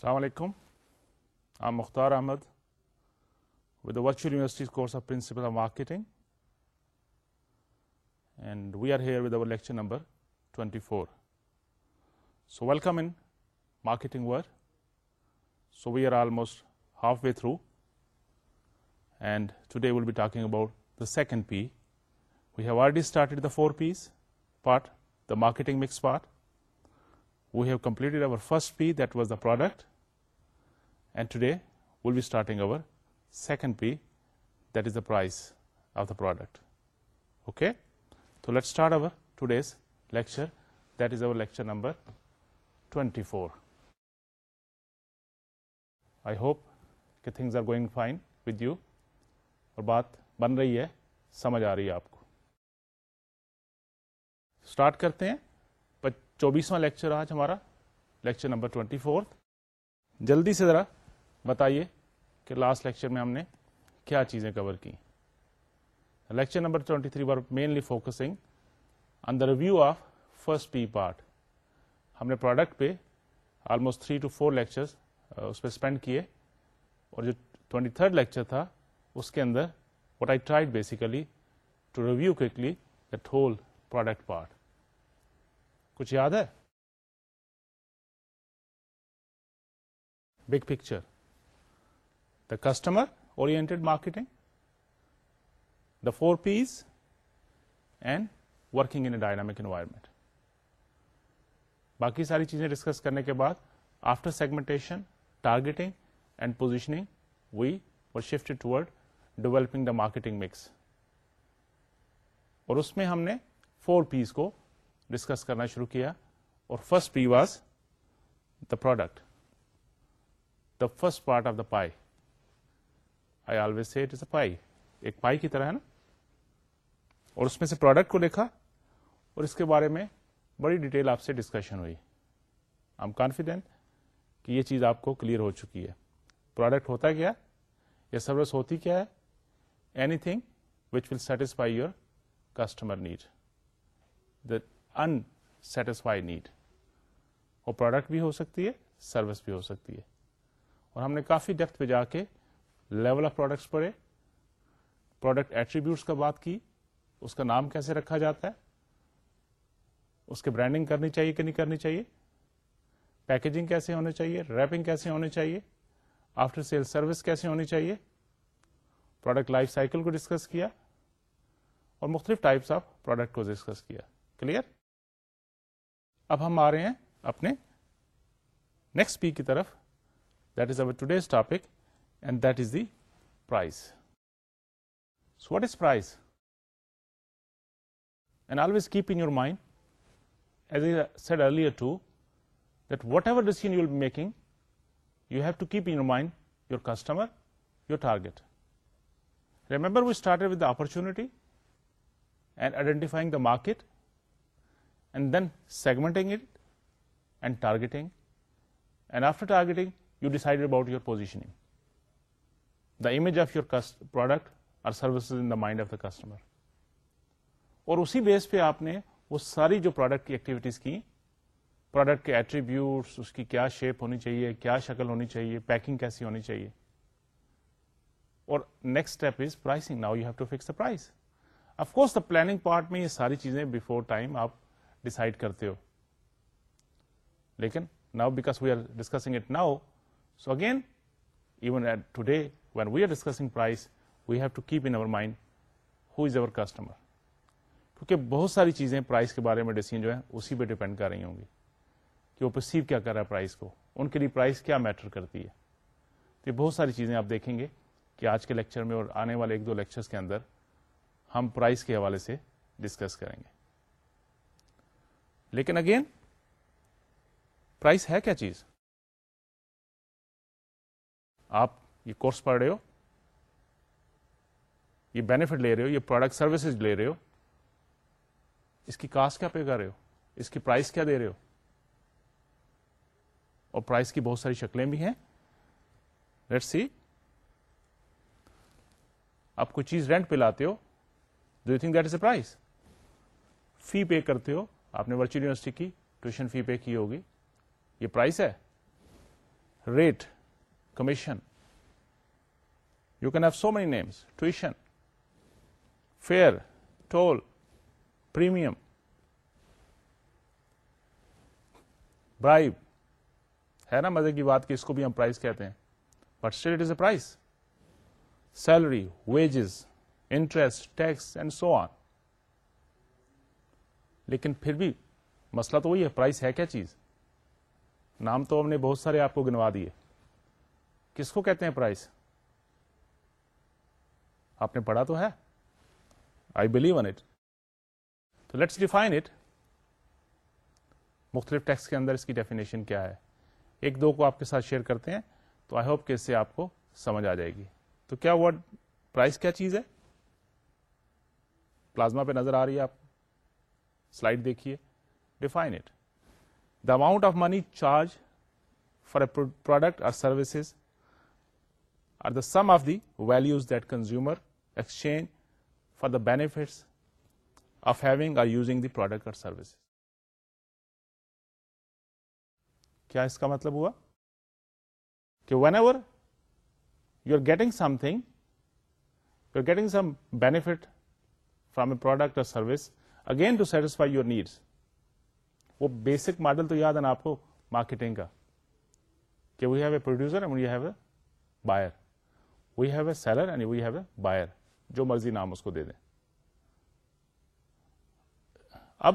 Assalamu alaikum. I'm Mukhtar Ahmed with the Virtual Universities course of Principles of Marketing, and we are here with our lecture number 24. So welcome in Marketing World. So we are almost halfway through, and today we'll be talking about the second P. We have already started the 4 P's part, the marketing mix part. We have completed our first P, that was the product. and today we'll be starting our second P that is the price of the product okay تو let start our today's lecture lecture that is our lecture number I four I hope کہ things are going fine with you اور بات بن رہی ہے سمجھ آ رہی ہے آپ کو اسٹارٹ کرتے ہیں چوبیسواں لیکچر آج ہمارا لیکچر نمبر ٹوینٹی فور جلدی سے ذرا بتائیے کہ لاسٹ لیکچر میں ہم نے کیا چیزیں کور کی lecture number twenty three was mainly focusing on the review of first P part ہم نے پروڈکٹ پہ almost three to four lectures اس پہ اسپینڈ کیے اور جو ٹوئنٹی تھرڈ لیکچر تھا اس کے اندر what I tried basically to review that whole product part کچھ یاد ہے big picture customer oriented marketing the four P's and working in a dynamic environment باقی ساری چیزیں ڈسکس کرنے کے بعد after segmentation targeting and positioning we are shift toward developing the marketing mix اور اس میں ہم نے فور پیز کو ڈسکس کرنا شروع کیا اور first P was the product the first part of the pie I always say is a پائی ایک پائی کی طرح ہے نا اور اس میں سے پروڈکٹ کو لکھا اور اس کے بارے میں بڑی ڈیٹیل آپ سے ڈسکشن ہوئی آئی ایم کانفیڈینٹ کہ یہ چیز آپ کو کلیئر ہو چکی ہے پروڈکٹ ہوتا کیا یا سروس ہوتی کیا ہے anything which will satisfy your customer need the in satisfy need وہ پروڈکٹ بھی ہو سکتی ہے سروس بھی ہو سکتی ہے اور ہم نے کافی ڈیپتھ پہ جا کے لیول آف پروڈکٹس پڑھے پروڈکٹ ایٹریبیوٹس کا بات کی اس کا نام کیسے رکھا جاتا ہے اس کی برانڈنگ کرنی چاہیے کہ نہیں کرنی چاہیے پیکجنگ کیسے ہونی چاہیے ریپنگ کیسے ہونی چاہیے آفٹر سیل سروس کیسے ہونی چاہیے پروڈکٹ لائف سائیکل کو ڈسکس کیا اور مختلف ٹائپس آف پروڈکٹ کو ڈسکس کیا کلیئر اب ہم آ رہے ہیں اپنے نیکسٹ پی کی طرف that is our today's topic and that is the price. So what is price? And always keep in your mind, as I said earlier too, that whatever decision you will be making, you have to keep in your mind your customer, your target. Remember, we started with the opportunity and identifying the market, and then segmenting it and targeting, and after targeting, you decided about your positioning. The image of your product or services in the mind of the customer اور اسی base پہ آپ نے وہ ساری جو product کی activities کی پروڈکٹ کے ایٹریبیوٹس اس کی کیا شیپ ہونی چاہیے کیا شکل ہونی چاہیے پیکنگ کیسی ہونی چاہیے اور next step is pricing now you have to fix the price course the planning part میں یہ ساری چیزیں بفور ٹائم آپ ڈسائڈ کرتے ہو لیکن now because we are discussing it now so again even at today when we are discussing price we have to keep in mind who is our customer کیونکہ بہت ساری چیزیں پرائز کے بارے میں ڈیسیجن جو ہے اسی پہ ڈیپینڈ کر رہی ہوں گی کہ وہ پرسیو کیا کر رہا ہے پرائز کو ان کے لیے پرائز کیا میٹر کرتی ہے تو یہ بہت ساری چیزیں آپ دیکھیں گے کہ آج کے لیکچر میں اور آنے والے ایک دو لیکچر کے اندر ہم پرائز کے حوالے سے ڈسکس کریں گے لیکن اگین پرائز ہے کیا چیز آپ یہ کورس پڑھ رہے ہو یہ بینیفٹ لے رہے ہو یہ پروڈکٹ سروسز لے رہے ہو اس کی کاسٹ کیا پے کر رہے ہو اس کی پرائز کیا دے رہے ہو اور پرائز کی بہت ساری شکلیں بھی ہیں لیٹ سی آپ کو چیز رینٹ پہ لاتے ہو do you think that is a price fee pay کرتے ہو آپ نے ورچوئل یونیورسٹی کی ٹیوشن فی پے کی ہوگی یہ پرائز ہے rate commission you can have so many names tuition fare toll premium bribe. ہے نا مزے کی بات کہ اس کو بھی ہم پرائز کہتے ہیں but still it is a price salary wages interest tax and so on لیکن پھر بھی مسئلہ تو وہی ہے پرائز ہے کیا چیز نام تو ہم نے بہت سارے آپ کو گنوا دیے کس کو کہتے ہیں پرائز آپ نے پڑھا تو ہے آئی بلیو اٹ تو لیٹس ڈیفائن اٹ مختلف ٹیکس کے اندر اس کی ڈیفینیشن کیا ہے ایک دو کو آپ کے ساتھ شیئر کرتے ہیں تو آئی ہوپ کہ اس سے آپ کو سمجھ آ جائے گی تو کیا وہ پرائز کیا چیز ہے پلازما پہ نظر آ رہی ہے آپ سلائڈ دیکھیے define it the amount of money charge for a product or services or the sum of the values that consumer exchange for the benefits of having or using the product or services کیا اس کا مطلب ہوا کہ whenever you are getting something you are getting some benefit from a product or service again to satisfy your needs وہ basic model تو یاد ہے نا آپ کو مارکیٹنگ کا کہ we have a producer and we have a buyer we have a seller and we have a buyer جو مرضی نام اس کو دے دیں اب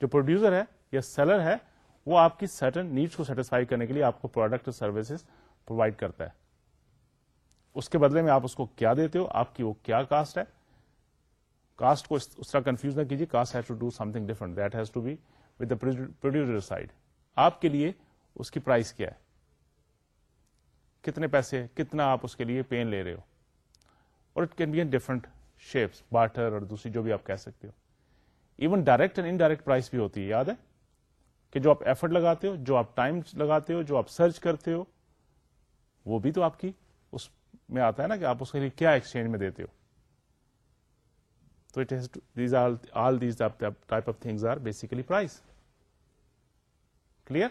جو پروڈیوسر ہے یا سیلر ہے وہ آپ کی سرٹن نیڈس کو سیٹسفائی کرنے کے لیے آپ کو پروڈکٹ سروسز پرووائڈ کرتا ہے اس کے بدلے میں آپ اس کو کیا دیتے ہو آپ کی وہ کیا کاسٹ ہے کاسٹ کو اس طرح کنفیوز نہ کیجیے cost has to do something different that has to be with producer side آپ کے لیے اس کی پرائز کیا ہے کتنے پیسے کتنا آپ اس کے لیے پین لے رہے ہو اور it can be in different shapes barter اور دوسری جو بھی آپ کہہ سکتے ہو even direct and indirect price بھی ہوتی ہے یاد ہے کہ جو آپ ایفرٹ لگاتے ہو جو آپ ٹائم لگاتے ہو جو آپ سرچ کرتے ہو وہ بھی تو آپ کی اس میں آتا ہے نا کہ آپ اس کے لیے کیا ایکسچینج میں دیتے ہو تو it has all these type of things are basically price clear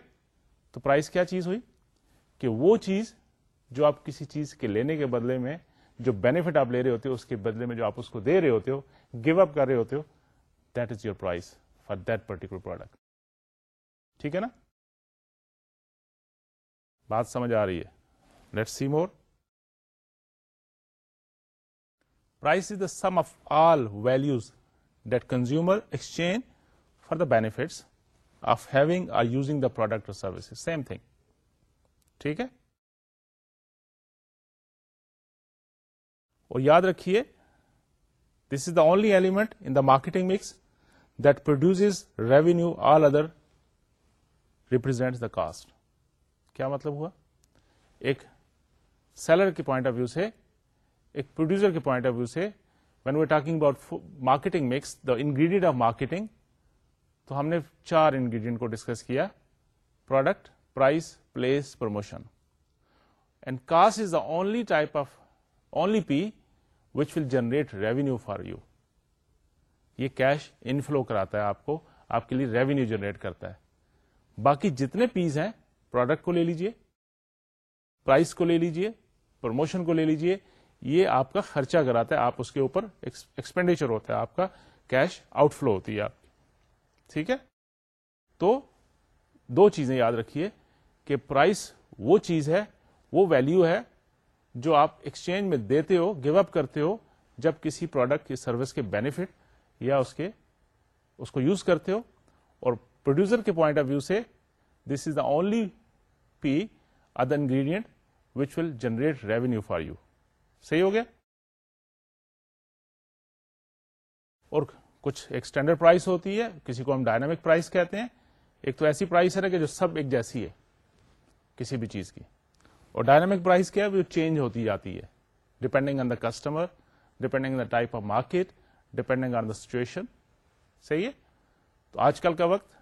تو پرائز کیا چیز ہوئی کہ وہ چیز جو آپ کسی چیز کے لینے کے بدلے میں جو بینیفٹ آپ لے رہے ہوتے ہو اس کے بدلے میں جو آپ اس کو دے رہے ہوتے ہو گیو اپ کر رہے ہوتے ہو that is your price for that particular product ٹھیک ہے نا بات سمجھ آ رہی ہے let see more price is the sum of all values that consumer exchange for the benefits of having or using the product or services same thing ٹھیک ہے اور یاد رکھیے this is the only element in the marketing mix that produce revenue all other represent the cost کیا مطلب ہوا ایک seller کے پوائنٹ آف ویو سے ایک پروڈیوسر کے پوائنٹ آف ویو سے when we talking about marketing mix the ingredient of marketing تو ہم نے چار انگریڈینٹ کو ڈسکس کیا product price place promotion and cost is the only type of only P which will generate revenue for you یہ cash inflow کراتا ہے آپ کو آپ کے لیے ریونیو جنریٹ کرتا ہے باقی جتنے پیس ہیں پروڈکٹ کو لے لیجیے پرائز کو لے لیجیے پروموشن کو لے لیجیے یہ آپ کا خرچہ کراتا ہے آپ اس کے اوپر ایکسپینڈیچر ہوتا ہے آپ کا کیش آؤٹ فلو ہوتی ہے آپ کی ٹھیک ہے تو دو چیزیں یاد رکھیے کہ پرائس وہ چیز ہے وہ ویلو ہے جو آپ ایکسچینج میں دیتے ہو گیو اپ کرتے ہو جب کسی پروڈکٹ یا سروس کے بینیفٹ یا اس کے اس کو یوز کرتے ہو اور پروڈیوسر کے پوائنٹ آف ویو سے this is the only P other ingredient which will generate revenue for you صحیح ہو گیا اور کچھ ایک اسٹینڈرڈ پرائز ہوتی ہے کسی کو ہم ڈائنامک پرائز کہتے ہیں ایک تو ایسی پرائز ہے نا کہ جو سب ایک جیسی ہے کسی بھی چیز کی اور ڈائنامک پرائز کیا ہے وہ چینج ہوتی جاتی ہے depending on the customer depending on the type of market depending on the situation صحیح ہے تو آج کل کا وقت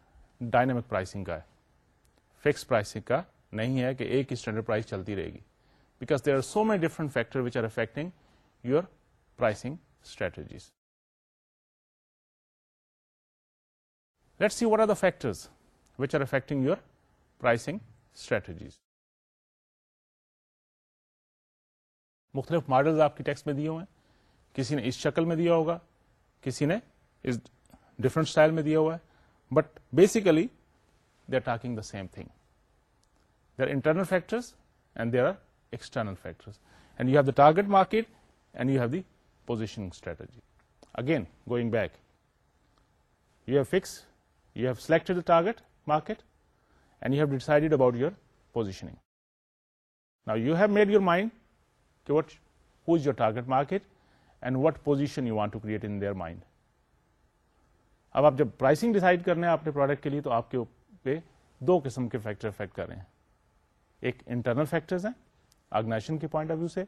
ڈائنامک پرائسنگ کا ہے فکس پرائسنگ کا نہیں ہے کہ ایک ہی اسٹینڈرڈ پرائز چلتی رہے گی because they are so many different factor which are affecting your pricing strategies let see what are the factors which are affecting your pricing strategies. مختلف ماڈلز آپ کی ٹیکس میں دیے ہوئے ہیں کسی نے اس شکل میں دیا ہوگا کسی نے اس ڈفرنٹ اسٹائل میں دیا ہوا ہے but basically they are talking the same thing they are internal factors and there are external factors and you have the target market and you have the position strategy again going back you have fix you have selected target market and you have decided about your positioning now you have made your mind کہ what who is your target market and what position you want to create in their mind اب آپ جب pricing decide کر رہے ہیں اپنے product کے لیے تو آپ کے پہ دو قسم کے فیکٹر افیکٹ کر رہے ہیں ایک انٹرنل فیکٹرز ہیں آرگنائزیشن کے پوائنٹ آف ویو سے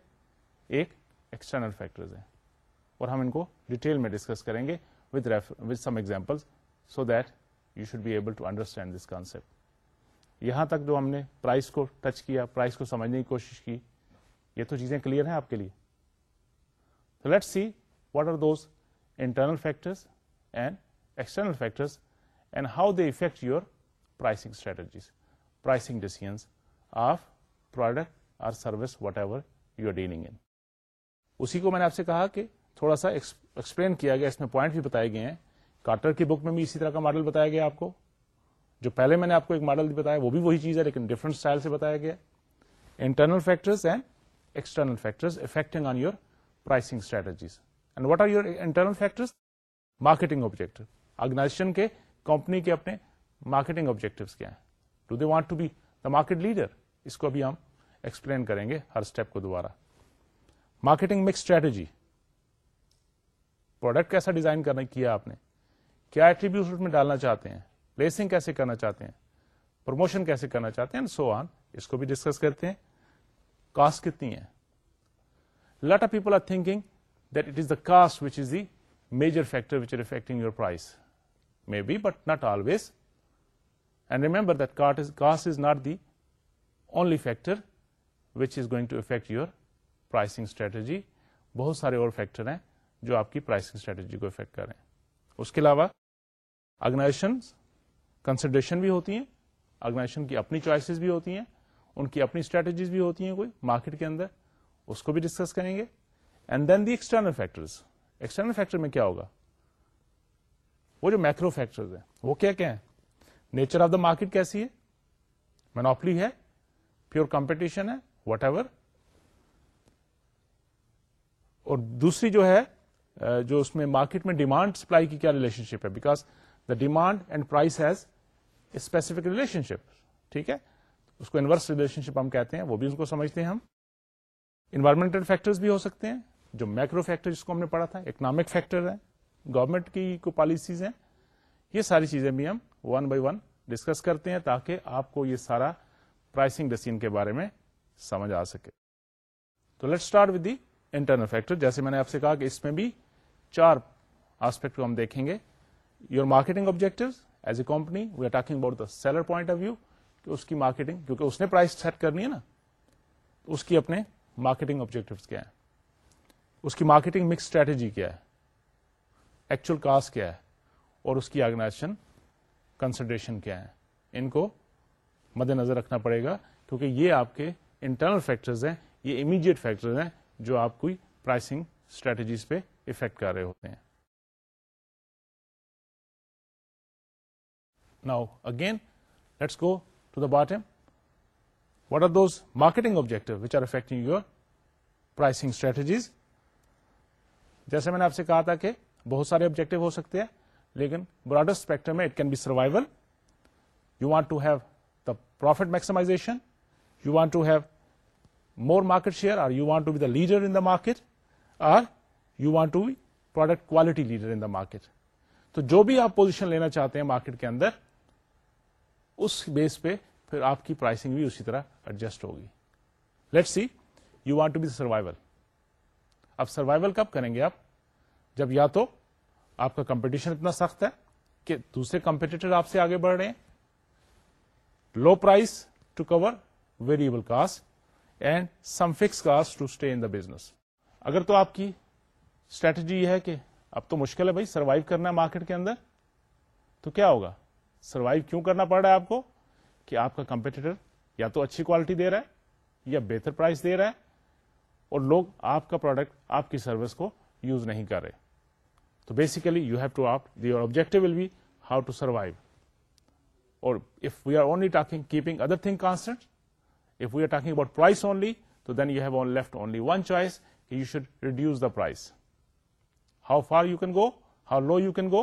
ایک ایکسٹرنل فیکٹرز ہیں اور ہم ان کو ڈیٹیل میں ڈسکس کریں گے with with some example so that you should be able to understand this concept یہاں تک جو ہم نے پرائز کو ٹچ کیا پرائز کو سمجھنے کی کوشش کی یہ تو چیزیں کلیئر ہیں آپ کے لیے تو let see what are those internal factors factors and external and how they affect your pricing strategies pricing decisions of product service whatever you are dealing in اسی کو میں نے آپ سے کہا کہ تھوڑا سا ایکسپلین کیا گیا اس میں پوائنٹ بھی بتائے گئے ہیں کارٹر کی بک میں بھی اسی طرح کا ماڈل بتایا گیا آپ کو جو پہلے میں نے آپ کو ایک ماڈل بتایا وہ بھی وہی چیز ہے لیکن ڈفرنٹ اسٹائل سے بتایا گیا انٹرنل فیکٹرس اینڈ ن factor pricing strategies and what are your internal factor organisation کے کمپنی کے اپنے مارکیٹنگ آبجیکٹو کیا ہیں do they want be market leader اس کو دوبارہ مارکیٹنگ مکس اسٹریٹجی پروڈکٹ کیسا ڈیزائن کرنا کیا آپ نے کیا ٹریبیوشن ڈالنا چاہتے ہیں پلیسنگ کیسے کرنا چاہتے ہیں پروموشن کیسے کرنا چاہتے ہیں سو آن اس کو بھی ڈسکس کرتے ہیں کاسٹ کتنی ہے lot of people are thinking that it is the cost which is the major factor which are affecting your price may be but not always and remember that cost is not the only factor which is going to affect your pricing strategy بہت سارے اور factor ہیں جو آپ کی pricing strategy کو affect کریں اس کے علاوہ آرگنائزیشن کنسیڈریشن بھی ہوتی ہیں آرگنائزیشن کی اپنی چوائسیز بھی ہوتی ہیں ان کی اپنی اسٹریٹجیز بھی ہوتی ہیں کوئی مارکیٹ کے اندر اس کو بھی ڈسکس کریں گے and then the external factor external factor میں کیا ہوگا وہ جو میکرو فیکٹر وہ کیا کیا ہے نیچر آف دا مارکیٹ کیسی ہے مینوپلی ہے پیور کمپٹیشن ہے واٹ ایور اور دوسری جو ہے جو اس میں مارکیٹ میں ڈیمانڈ سپلائی کی کیا ریلیشن شپ ہے because the demand and price has specific relationship ٹھیک ہے اس کو انورس ریلیشن شپ ہم کہتے ہیں وہ بھی ان کو سمجھتے ہیں ہم انوائرمنٹل فیکٹر بھی ہو سکتے ہیں جو میکرو فیکٹر جس کو ہم نے پڑھا تھا اکنامک فیکٹر ہے گورنمنٹ کی کو پالیسیز ہیں یہ ساری چیزیں بھی ہم ون بائی ون ڈسکس کرتے ہیں تاکہ آپ کو یہ سارا پرائسنگ ڈسین کے بارے میں سمجھ آ سکے تو let start with the internal factor جیسے میں نے آپ سے کہا کہ اس میں بھی چار آسپیکٹ کو ہم دیکھیں گے your marketing objective as a company we are talking about the seller point of view کہ اس کی مارکیٹنگ کیونکہ اس نے پرائز سیٹ کرنی ہے نا اس کی اپنے مارکیٹنگ آبجیکٹو کیا ہیں اس کی مارکیٹنگ مکس اسٹریٹجی کیا ہے ایکچوئل کاسٹ کیا ہے اور اس کی آرگنائزیشن کنسنٹریشن کیا ہے ان کو مد نظر رکھنا پڑے گا کیونکہ یہ آپ کے انٹرنل فیکٹرز ہیں یہ امیڈیٹ فیکٹرز ہیں جو آپ کوئی پرائسنگ اسٹریٹجیز پہ افیکٹ کر رہے ہوتے ہیں now again let's go the bottom what are those marketing objectives you price strategies جیسے میں نے آپ سے کہا تھا کہ بہت سارے آبجیکٹو ہو سکتے ہیں لیکن براڈر اسپیکٹر میں it can be survival you want to have the profit maximisation you want to have more market share or you want to be the leader in the market or you want to be product quality leader in the market تو جو بھی آپ position لینا چاہتے ہیں market کے اندر اس base پہ پھر آپ کی پرائسنگ بھی اسی طرح ایڈجسٹ ہوگی let see you want to be survival اب سروائول کب کریں گے آپ جب یا تو آپ کا کمپٹیشن اتنا سخت ہے کہ دوسرے کمپیٹیٹر آپ سے آگے بڑھ رہے ہیں low price to cover variable cost and some fix cost to stay in the business اگر تو آپ کی اسٹریٹجی یہ ہے کہ اب تو مشکل ہے بھائی سروائو کرنا ہے مارکیٹ کے اندر تو کیا ہوگا سروائو کیوں کرنا پڑ رہا ہے آپ کو کہ آپ کا کمپیٹیٹر یا تو اچھی کوالٹی دے رہا ہے یا بہتر پرائز دے رہا ہے اور لوگ آپ کا پروڈکٹ آپ کی سروس کو یوز نہیں کر رہے تو بیسیکلی یو ہیو ٹو آپ their object will be how to survive اور if we are only talking keeping other thing constant if we are talking about price only تو then you have on left only one choice کہ you should reduce the price how far you can go how low you can go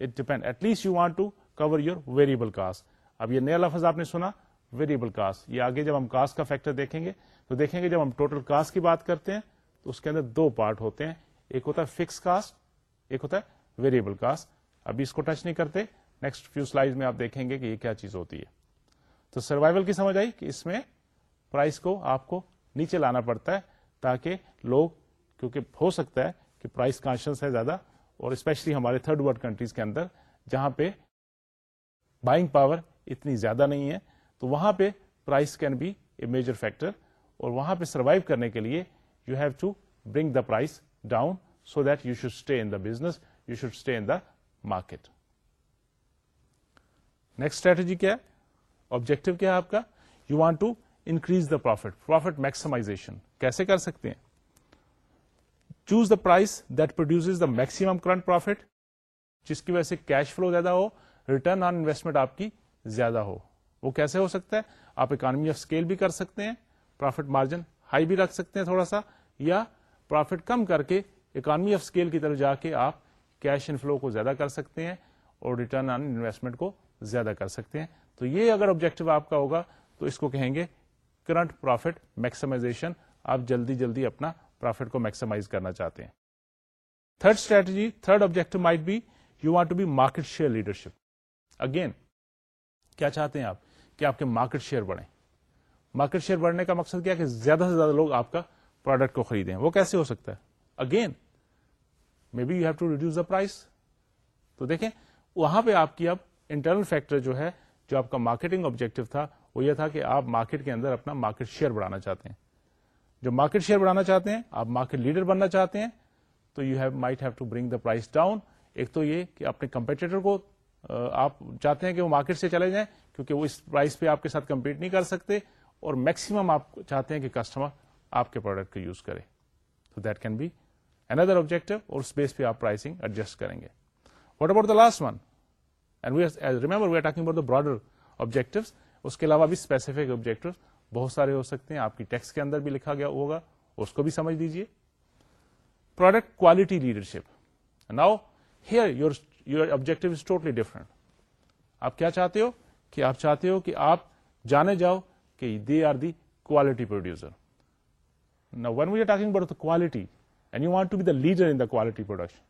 it depend at least you want to cover your variable cost اب یہ نیا لفظ آپ نے سنا variable cost یہ آگے جب ہم کاسٹ کا فیکٹر دیکھیں گے تو دیکھیں گے جب ہم ٹوٹل کاسٹ کی بات کرتے ہیں تو اس کے اندر دو پارٹ ہوتے ہیں ایک ہوتا ہے فکس کاسٹ ایک ہوتا ہے ویریبل کاسٹ ابھی اس کو ٹچ نہیں کرتے نیکسٹ فیو فیوسلائز میں آپ دیکھیں گے کہ یہ کیا چیز ہوتی ہے تو سروائول کی سمجھ آئی کہ اس میں پرائز کو آپ کو نیچے لانا پڑتا ہے تاکہ لوگ کیونکہ ہو سکتا ہے کہ پرائز کانشنس ہے زیادہ اور اسپیشلی ہمارے تھرڈ ورلڈ کنٹریز کے اندر جہاں پہ بائنگ پاور اتنی زیادہ نہیں ہے تو وہاں پہ price can be a major factor اور وہاں پہ سروائو کرنے کے لیے you have to bring the price down so that you should stay in the business you should stay in the market next strategy کیا ہے آبجیکٹو کیا ہے آپ کا you want to increase the profit profit maximisation کیسے کر سکتے ہیں choose the price that produce the maximum current profit جس کی وجہ سے کیش فلو زیادہ ہو ریٹرن آن انویسٹمنٹ آپ کی زیادہ ہو وہ کیسے ہو سکتا ہے آپ اکانمی آف اسکیل بھی کر سکتے ہیں پروفٹ مارجن ہائی بھی رکھ سکتے ہیں تھوڑا سا یا پروفیٹ کم کر کے اکانمی آف اسکیل کی طرف جا کے آپ کیش ان فلو کو زیادہ کر سکتے ہیں اور ریٹرن آن انویسٹمنٹ کو زیادہ کر سکتے ہیں تو یہ اگر آبجیکٹو آپ کا ہوگا تو اس کو کہیں گے کرنٹ پروفٹ میکسمائزیشن آپ جلدی جلدی اپنا پروفٹ کو میکسیمائز کرنا چاہتے ہیں third strategy third objective might be you want to be market share leadership again کیا چاہتے ہیں آپ کہ آپ کے مارکیٹ شیئر بڑھیں مارکیٹ شیئر بڑھنے کا مقصد کیا کہ زیادہ سے زیادہ لوگ آپ کا پروڈکٹ کو خریدیں وہ کیسے ہو سکتا ہے again may be you have to reduce price تو دیکھیں وہاں پہ آپ کی اب انٹرنل فیکٹر جو ہے جو آپ کا مارکیٹنگ آبجیکٹو تھا وہ یہ تھا کہ آپ مارکیٹ کے اندر اپنا مارکیٹ شیئر بڑھانا چاہتے ہیں جو مارکیٹ شیئر بڑھانا چاہتے ہیں آپ مارکیٹ لیڈر بننا چاہتے ہیں تو you have might have to bring the price down ایک تو یہ کہ اپنے کمپیٹیٹر کو آپ چاہتے ہیں کہ وہ مارکیٹ سے چلے جائیں کیونکہ وہ اس پرائز پہ آپ کے ساتھ کمپیٹ نہیں کر سکتے اور میکسیمم آپ چاہتے ہیں کہ کسٹمر آپ کے پروڈکٹ کو یوز کرے تو that can be an other objective اور اس بیس پہ آپ پرائسنگ ایڈجسٹ کریں گے what about the last one and remember as remember talking about the broader objective اس کے علاوہ بھی اسپیسیفک آبجیکٹو بہت سارے ہو سکتے ہیں آپ کی ٹیکس کے اندر بھی لکھا گیا ہوگا اس کو بھی سمجھ دیجیے product quality leadership now here your your objective is totally different آپ کیا چاہتے ہو کہ آپ چاہتے ہو کہ آپ جانے جاؤ کہ they are the quality producer نا one we are talking but you want to be the leader in the quality production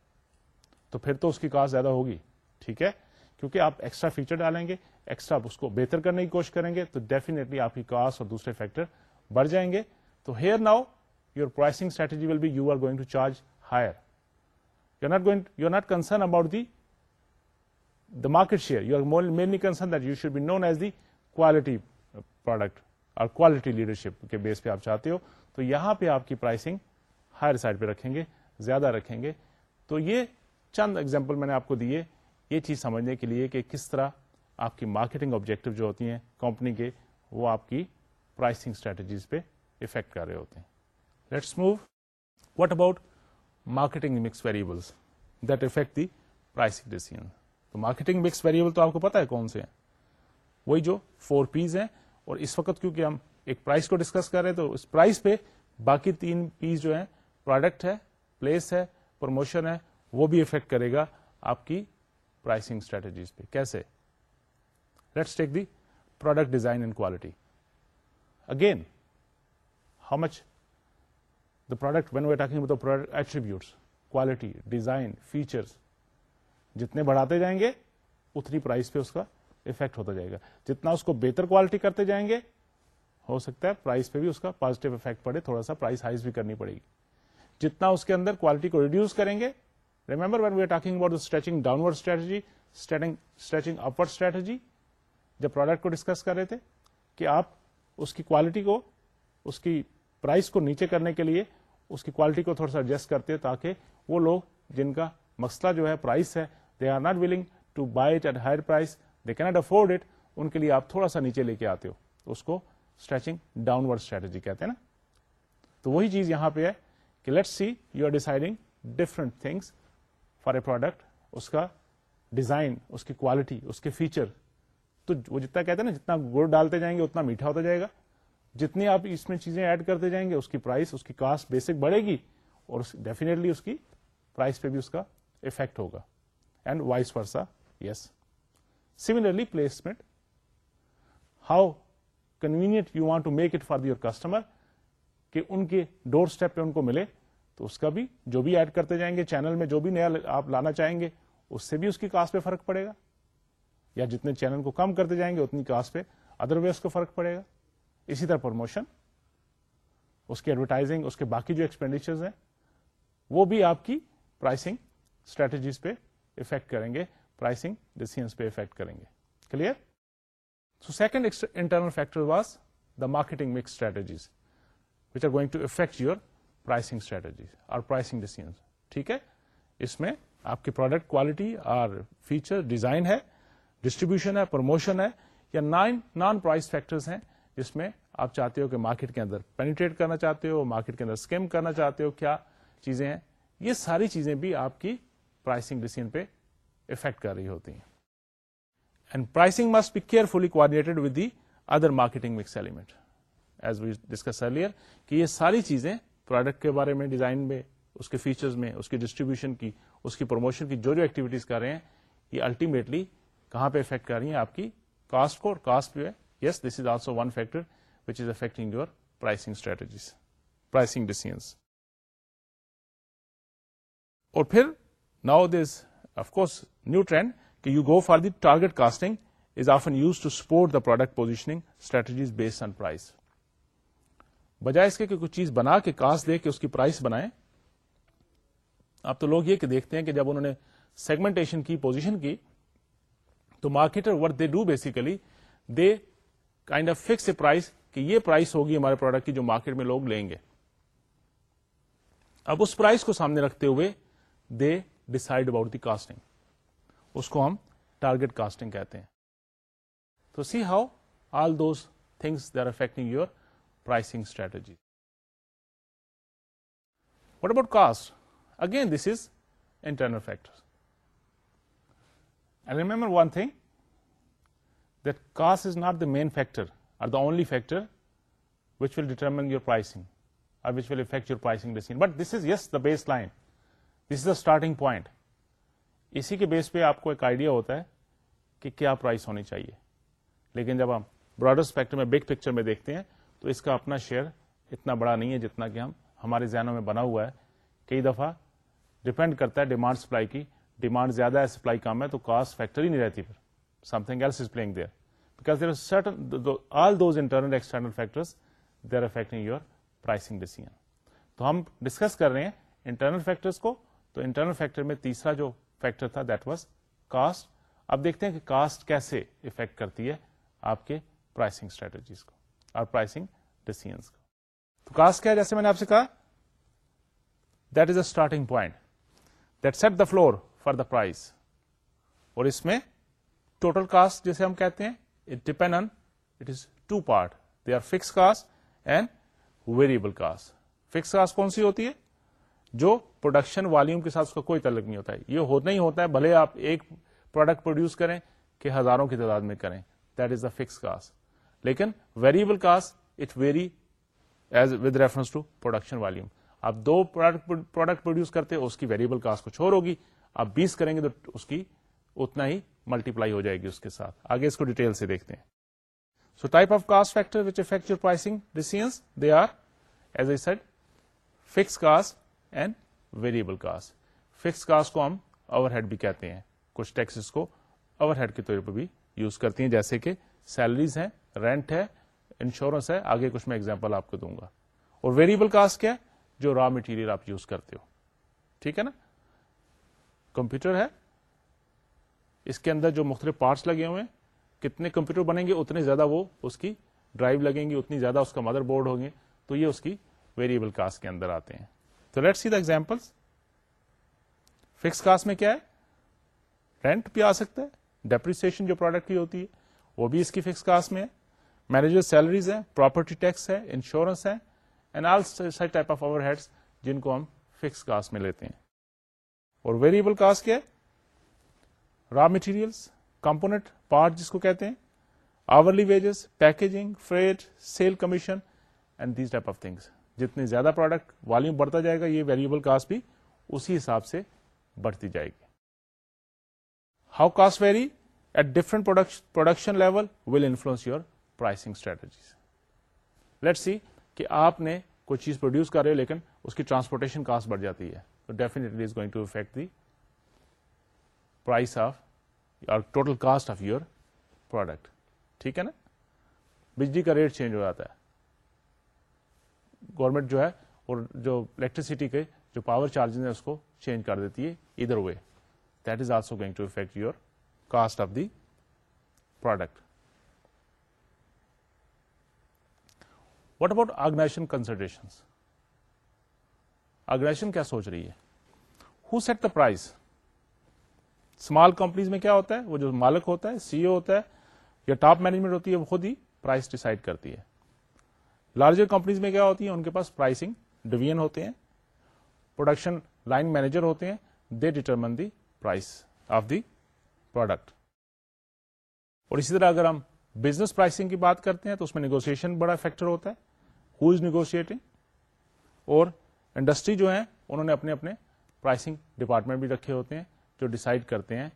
تو پھر تو اس کی کاسٹ زیادہ ہوگی ٹھیک ہے کیونکہ آپ ایکسٹرا فیچر ڈالیں گے ایکسٹرا اس کو بہتر کرنے کی کوشش کریں گے تو ڈیفینےٹلی آپ کی کاسٹ اور دوسرے فیکٹر بڑھ جائیں گے تو here now your pricing strategy will be you are going to charge higher you are not going you are not concern about the market share you are mainly concern that you should be known as the quality product اور quality leadership کے base پہ آپ چاہتے ہو تو یہاں پہ آپ کی پرائسنگ ہائر سائڈ پہ رکھیں گے زیادہ رکھیں گے تو یہ چند ایگزامپل میں نے آپ کو دیے یہ چیز سمجھنے کے لیے کہ کس طرح آپ کی مارکیٹنگ آبجیکٹو جو ہوتی ہیں کمپنی کے وہ آپ کی پرائسنگ اسٹریٹجیز پہ افیکٹ کر رہے ہوتے ہیں let's move what about marketing mix variables that affect the pricing decision تو مارکیٹنگ مکس ویریبل تو آپ کو پتا ہے کون سے ہیں وہی جو فور پیز ہیں اور اس وقت کیونکہ ہم ایک پرائز کو ڈسکس کر رہے ہیں تو اس پرائز پہ باقی تین پیز جو ہیں پروڈکٹ ہے پلیس ہے پروموشن ہے وہ بھی افیکٹ کرے گا آپ کی پرائسنگ اسٹریٹجیز پہ کیسے let's take the product design and quality again how much the product when we talking attributes quality design features جتنے بڑھاتے جائیں گے اتنی پرائز پہ اس کا افیکٹ ہوتا جائے گا جتنا اس کو بہتر کوالٹی کرتے جائیں گے ہو سکتا ہے پرائز پہ بھی اس کا پازیٹو افیکٹ پڑے تھوڑا سا پرائز ہائز بھی کرنی پڑے گی جتنا اس کے اندر کوالٹی کو ریڈیوس کریں گے remember when we are talking about stretching downward strategy stretching upward strategy جب پروڈکٹ کو ڈسکس کر رہے تھے کہ آپ اس کی کوالٹی کو اس کی پرائز کو نیچے کرنے کے لیے اس کی کوالٹی کو تھوڑا سا ایڈجسٹ کرتے تاکہ وہ لوگ جن کا مسئلہ جو ہے پرائز ہے they are not willing to buy it at higher price they can't afford it ان کے لیے آپ تھوڑا سا نیچے لے کے آتے ہو اس کو اسٹریچنگ ڈاؤن ورڈ اسٹریٹجی کہتے ہیں نا تو وہی چیز یہاں پہ ہے کہ let see you are deciding different things for a product اس کا ڈیزائن اس کی کوالٹی اس کے فیچر تو وہ جتنا کہتے ہیں نا جتنا گڑ ڈالتے جائیں گے اتنا میٹھا ہوتا جائے گا جتنی آپ اس میں چیزیں ایڈ کرتے جائیں گے اس کی پرائز اس کی کاسٹ بیسک بڑھے گی اور ڈیفینیٹلی اس کی پرائز پہ بھی اس کا افیکٹ ہوگا وائسا yes similarly placement how convenient you want to make it for their customer کہ ان کے ڈور اسٹیپ پہ ان کو ملے تو اس کا بھی جو بھی ایڈ کرتے جائیں گے چینل میں جو بھی نیا آپ لانا چاہیں گے اس سے بھی اس کی کاسٹ پہ فرق پڑے گا یا جتنے چینل کو کم کرتے جائیں گے اتنی کاسٹ پہ ادر ویز کو فرق پڑے گا اسی طرح پروموشن اس کی ایڈورٹائزنگ اس کے باقی جو ایکسپینڈیچرز ہیں وہ بھی آپ کی پرائسنگ اسٹریٹجیز پہ افیکٹ کریں گے پرائسنگ ڈیسیزنس پہ افیکٹ کریں گے clear so second internal factor was the marketing mix strategies which are going to affect your pricing strategies اور پرائسنگ ڈیسیزنس ٹھیک ہے اس میں آپ کی پروڈکٹ کوالٹی اور فیچر ڈیزائن ہے ڈسٹریبیوشن ہے پروموشن ہے یا نائن نان پرائز فیکٹرز ہیں جس میں آپ چاہتے ہو کہ مارکیٹ کے اندر پینیٹریٹ کرنا چاہتے ہو مارکیٹ کے اندر اسکیم کرنا چاہتے ہو کیا چیزیں ہیں یہ ساری چیزیں بھی آپ کی پرائسنگ ڈیسیزن پہ افیکٹ کر رہی ہوتی ہیں and pricing must be carefully coordinated with the other marketing mix element as we discuss earlier کہ یہ ساری چیزیں پروڈکٹ کے بارے میں ڈیزائن میں اس کے فیچرز میں اس کی ڈسٹریبیوشن کی اس کی پروموشن کی جو جو ایکٹیویٹیز کر رہے ہیں یہ الٹیمیٹلی کہاں پہ افیکٹ کر رہی ہیں آپ کی کاسٹ کو اور کاسٹ جو ہے yes this is also one factor which is affecting your pricing strategies pricing decisions اور پھر now's of course new trend کہ you go for target costing is of an use to support the product positioning strategies base on price بجائے اس کے کچھ چیز بنا کے کاسٹ دے کے اس کی پرائز بنائیں اب تو لوگ یہ کہ دیکھتے ہیں کہ جب انہوں نے سیگمنٹیشن کی پوزیشن کی تو what they do basically they kind of fix price کہ یہ پرائس ہوگی ہمارے پروڈکٹ کی جو مارکیٹ میں لوگ لیں گے اب اس پرائز کو سامنے رکھتے ہوئے they decide about the costing اس کو ہم ٹارگیٹ کاسٹنگ کہتے ہیں تو see how all those things they are affecting your pricing strategy what about cost again this is internal factor I remember one thing that cost is not the main factor or the only factor which will determine your pricing اور which will affect your pricing but this is yes the baseline this is the starting point اسی کے base پہ آپ کو ایک idea ہوتا ہے کہ کیا پرائس ہونی چاہیے لیکن جب ہم براڈر میں بگ پکچر میں دیکھتے ہیں تو اس کا اپنا شیئر اتنا بڑا نہیں ہے جتنا کہ ہم ہمارے ذہنوں میں بنا ہوا ہے کئی دفعہ ڈپینڈ کرتا ہے ڈیمانڈ سپلائی کی ڈیمانڈ زیادہ ہے سپلائی کم ہے تو کاسٹ فیکٹری نہیں رہتی پھر something else is playing there because there certain all those internal external factor تو ہم ڈسکس کر رہے ہیں انٹرنل فیکٹرس کو تو انٹرنل فیکٹر میں تیسرا جو فیکٹر تھا دیٹ واز کاسٹ اب دیکھتے ہیں کہ کاسٹ کیسے افیکٹ کرتی ہے آپ کے پرائسنگ اسٹریٹجیز کو اور پرائسنگ ڈیسیزنس کو تو کاسٹ کیا جیسے میں نے آپ سے کہا that is a starting point that set the floor for the price اور اس میں ٹوٹل کاسٹ جیسے ہم کہتے ہیں it depend on it is two part they are fix cost and variable cost fix cost کون سی ہوتی ہے جو پروڈکشن والیوم کے ساتھ اس کا کوئی تعلق نہیں ہوتا ہے یہ ہوتا ہی ہوتا ہے بھلے آپ ایک پروڈکٹ پروڈیوس کریں کہ ہزاروں کی تعداد میں کریں that is a fix cost لیکن variable cost it vary as with reference to production volume آپ دو پروڈکٹ پروڈیوس کرتے اس کی ویریبل کاسٹ کچھ اور ہوگی آپ بیس کریں گے تو اس کی اتنا ہی ملٹی پلائی ہو جائے گی اس کے ساتھ آگے اس کو ڈیٹیل سے دیکھتے ہیں so type of cost factor which affect your pricing decisions they are as a set fix cost and variable cost fix cost کو ہم اوور ہیڈ بھی کہتے ہیں کچھ ٹیکسز کو اوور ہیڈ کے طور پر بھی یوز کرتی ہیں جیسے کہ سیلریز ہیں رینٹ ہے انشورنس ہے آگے کچھ میں ایگزامپل آپ کو دوں گا اور ویریبل کاسٹ کیا ہے جو را مٹیریل آپ یوز کرتے ہو ٹھیک ہے نا کمپیوٹر ہے اس کے اندر جو مختلف پارٹس لگے ہوئے ہیں کتنے کمپیوٹر بنیں گے اتنے زیادہ وہ اس کی ڈرائیو لگیں گی اتنی زیادہ اس کا مدر بورڈ ہوں گے تو یہ اس کی ویریبل کاسٹ کے اندر آتے ہیں تو let see the example fix cost میں کیا ہے رینٹ بھی آ سکتا ہے ڈیپریسن جو پروڈکٹ کی ہوتی ہے وہ بھی اس کی فکس کاسٹ میں ہے مینیجر سیلریز ہے پراپرٹی ٹیکس ہے انشورنس ہے and all such type of over جن کو ہم فکس کاسٹ میں لیتے ہیں اور ویریبل کاسٹ کیا ہے را مٹیریلس کمپونیٹ پارٹ جس کو کہتے ہیں hourly wages packaging freight sale commission and these type of things جتنے زیادہ پروڈکٹ والیوم بڑھتا جائے گا یہ ویریبل کاسٹ بھی اسی حساب سے بڑھتی جائے گی how cost vary at different production level will influence your pricing strategies let see کہ آپ نے کوئی چیز پروڈیوس کر رہے ہو لیکن اس کی ٹرانسپورٹیشن کاسٹ بڑھ جاتی ہے تو is going to affect the price of اور total cost of your product ٹھیک ہے نا بجلی کا ریٹ چینج ہو جاتا ہے گورنمنٹ جو ہے اور جو الیکٹریسٹی کے جو پاور چارج ہیں اس کو چینج کر دیتی ہے other way that is also going to affect your cost of the product what about organization consideration organization کیا سوچ رہی ہے who set the price small companies میں کیا ہوتا ہے وہ جو مالک ہوتا ہے سی او ہوتا ہے یا ٹاپ مینجمنٹ ہوتی ہے وہ خود ہی پرائز ڈیسائڈ کرتی ہے لارجر کمپنیز میں کیا ہوتی ہیں ان کے پاس پرائسنگ ڈویژن ہوتے ہیں پروڈکشن لائن مینیجر ہوتے ہیں they determine the price of the product اور اسی طرح اگر ہم بزنس پرائسنگ کی بات کرتے ہیں تو اس میں نیگوسیشن بڑا فیکٹر ہوتا ہے ہو از نیگوشیٹنگ اور انڈسٹری جو ہیں انہوں نے اپنے اپنے پرائسنگ ڈپارٹمنٹ بھی رکھے ہوتے ہیں جو ڈیسائڈ کرتے ہیں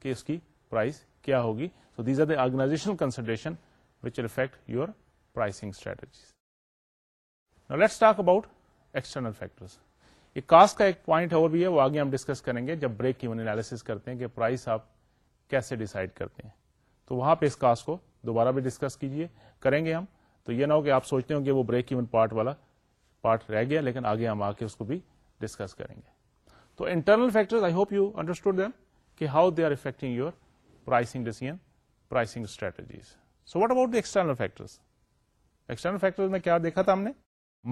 کہ اس کی پرائز کیا ہوگی so these are the organisational consideration which affect your pricing strategies talk about external factors یہ کاسٹ کا ایک پوائنٹ اور بھی ہے وہ آگے ہم ڈسکس کریں گے جب بریک ایون انالیس کرتے ہیں کہ پرائس آپ کیسے ڈیسائڈ کرتے ہیں تو وہاں پہ اس کاسٹ کو دوبارہ بھی ڈسکس کیجیے کریں گے ہم تو یہ نہ ہو کہ آپ سوچتے ہوں کہ وہ بریک ایون پارٹ والا پارٹ رہ گیا لیکن آگے ہم آ کے اس کو بھی ڈسکس کریں گے تو internal factor I hope you understand them کہ how they are affecting your pricing decision pricing strategies so what about external factors external factor میں کیا دیکھا تھا ہم نے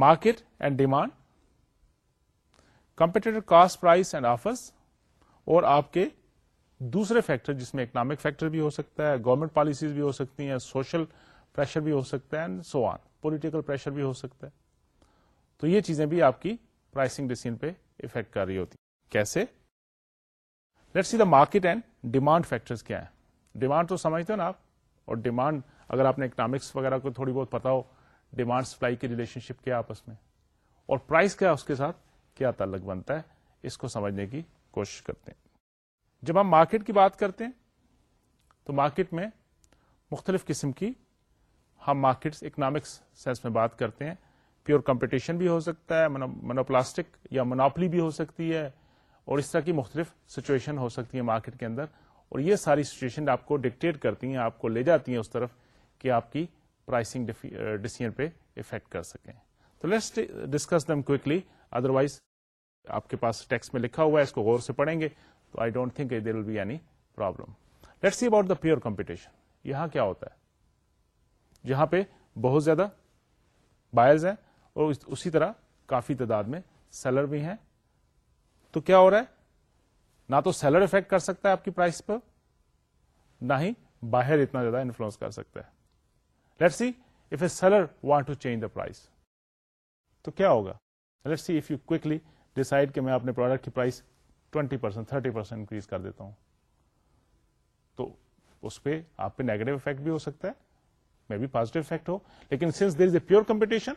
market and demand competitive cost price and offers اور آپ کے دوسرے فیکٹر جس میں اکنامک فیکٹر بھی ہو سکتا ہے گورنمنٹ پالیسیز بھی ہو سکتی ہیں سوشل پریشر بھی ہو سکتا ہے and so on political pressure بھی ہو سکتا ہے تو یہ چیزیں بھی آپ کی پرائسنگ ڈیسیزن پہ افیکٹ کر رہی ہوتی کیسے let see the market and demand factor کیا ہے ڈیمانڈ تو سمجھتے ہو نا آپ اور ڈیمانڈ اگر آپ نے اکنامکس وغیرہ کو تھوڑی بہت پتا ہو ڈیمانڈ سپلائی کی ریلیشن شپ کیا آپس میں اور پرائز کیا اس کے ساتھ کیا تعلق بنتا ہے اس کو سمجھنے کی کوشش کرتے ہیں جب ہم مارکیٹ کی بات کرتے ہیں تو مارکیٹ میں مختلف قسم کی ہم مارکیٹس اکنامکس سینس میں بات کرتے ہیں پیور کمپٹیشن بھی ہو سکتا ہے منوپلاسٹک یا مناپلی بھی ہو سکتی ہے اور اس طرح کی مختلف سچویشن ہو سکتی ہے مارکیٹ کے اندر اور یہ ساری سچویشن آپ کو ڈکٹیٹ کرتی ہیں آپ کو لے جاتی ہیں اس طرف کہ آپ کی پرائسنگ ڈسیزن uh, پہ افیکٹ کر سکیں تو let's discuss them quickly otherwise آپ کے پاس ٹیکس میں لکھا ہوا ہے اس کو غور سے پڑھیں گے تو I don't think there will be any problem let see about the pure competition یہاں کیا ہوتا ہے جہاں پہ بہت زیادہ بائرز ہیں اور اسی طرح کافی تعداد میں سیلر بھی ہیں تو کیا ہو رہا ہے نہ تو سیلر افیکٹ کر سکتا ہے آپ کی پرائس پر نہ ہی باہر اتنا زیادہ انفلوئنس کر سکتا ہے let see if a seller want to change the price تو کیا ہوگا لیٹ سی اف یو کہ میں اپنے پروڈکٹ کی price twenty percent thirty percent increase کر دیتا ہوں تو اس پہ آپ پہ نیگیٹو افیکٹ بھی ہو سکتا ہے میں بھی پازیٹو افیکٹ ہو لیکن since there is a pure competition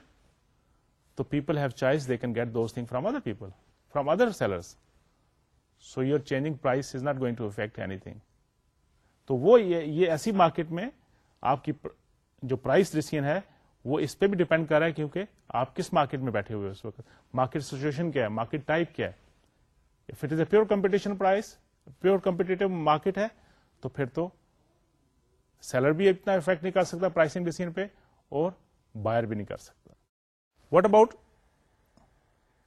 تو people have choice they can get those thing from other people from other seller so your changing price is not going to affect anything تو وہ یہ ایسی market میں آپ کی جو decision ہے وہ اس پہ بھی ڈیپینڈ کر رہا ہے کیونکہ آپ کس مارکیٹ میں بیٹھے ہوئے اس وقت مارکیٹ سچویشن کیا ہے مارکیٹ ٹائپ کیا ہے pure competition price pure competitive market ہے تو پھر تو سیلر بھی اتنا افیکٹ نہیں کر سکتا پرائسنگ ڈیسیزن پہ اور بائر بھی نہیں کر سکتا what about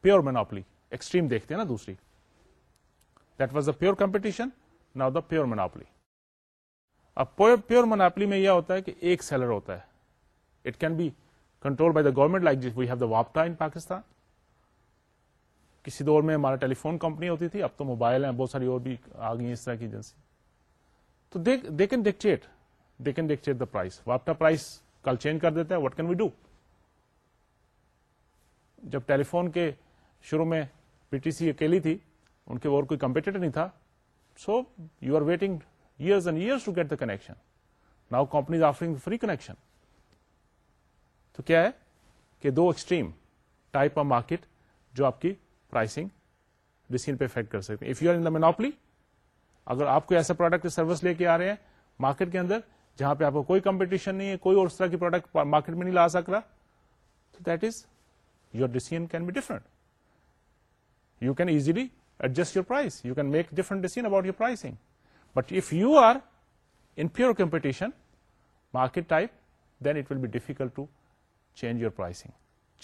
pure monopoly extreme دیکھتے ہیں نا دوسری that was the pure competition now the pure monopoly اب پیور مناپلی میں یہ ہوتا ہے کہ ایک سیلر ہوتا ہے it can be control by the government Pakistan کسی دور میں ہمارا ٹیلی فون کمپنی ہوتی تھی اب تو موبائل ہیں بہت ساری اور بھی آ گئی اس طرح کی ایجنسی تو they they can can the price price کل چینج کر دیتا ہے واٹ کین وی ڈو جب ٹیلی فون کے شروع میں پی ٹی سی اکیلی تھی ان کے اور کوئی کمپیٹیٹر نہیں تھا so you are waiting years years and the connection. Now company is offering free connection. تو کیا ہے کہ دو ایکسٹریم ٹائپ آف مارکیٹ جو آپ کی پرائسنگ ڈسین پہ افیکٹ کر سکتے ہیں if you are in monopoly اگر آپ کو ایسا پروڈکٹ سروس لے کے آ رہے ہیں مارکیٹ کے اندر جہاں پہ آپ کو کوئی کمپٹیشن نہیں ہے کوئی اور اس طرح کی پروڈکٹ مارکیٹ میں نہیں لا سک رہا تو that is your decision can be different you can easily adjust your price you can make different decision about your pricing but if you are in pure competition market type then it will be difficult to change your pricing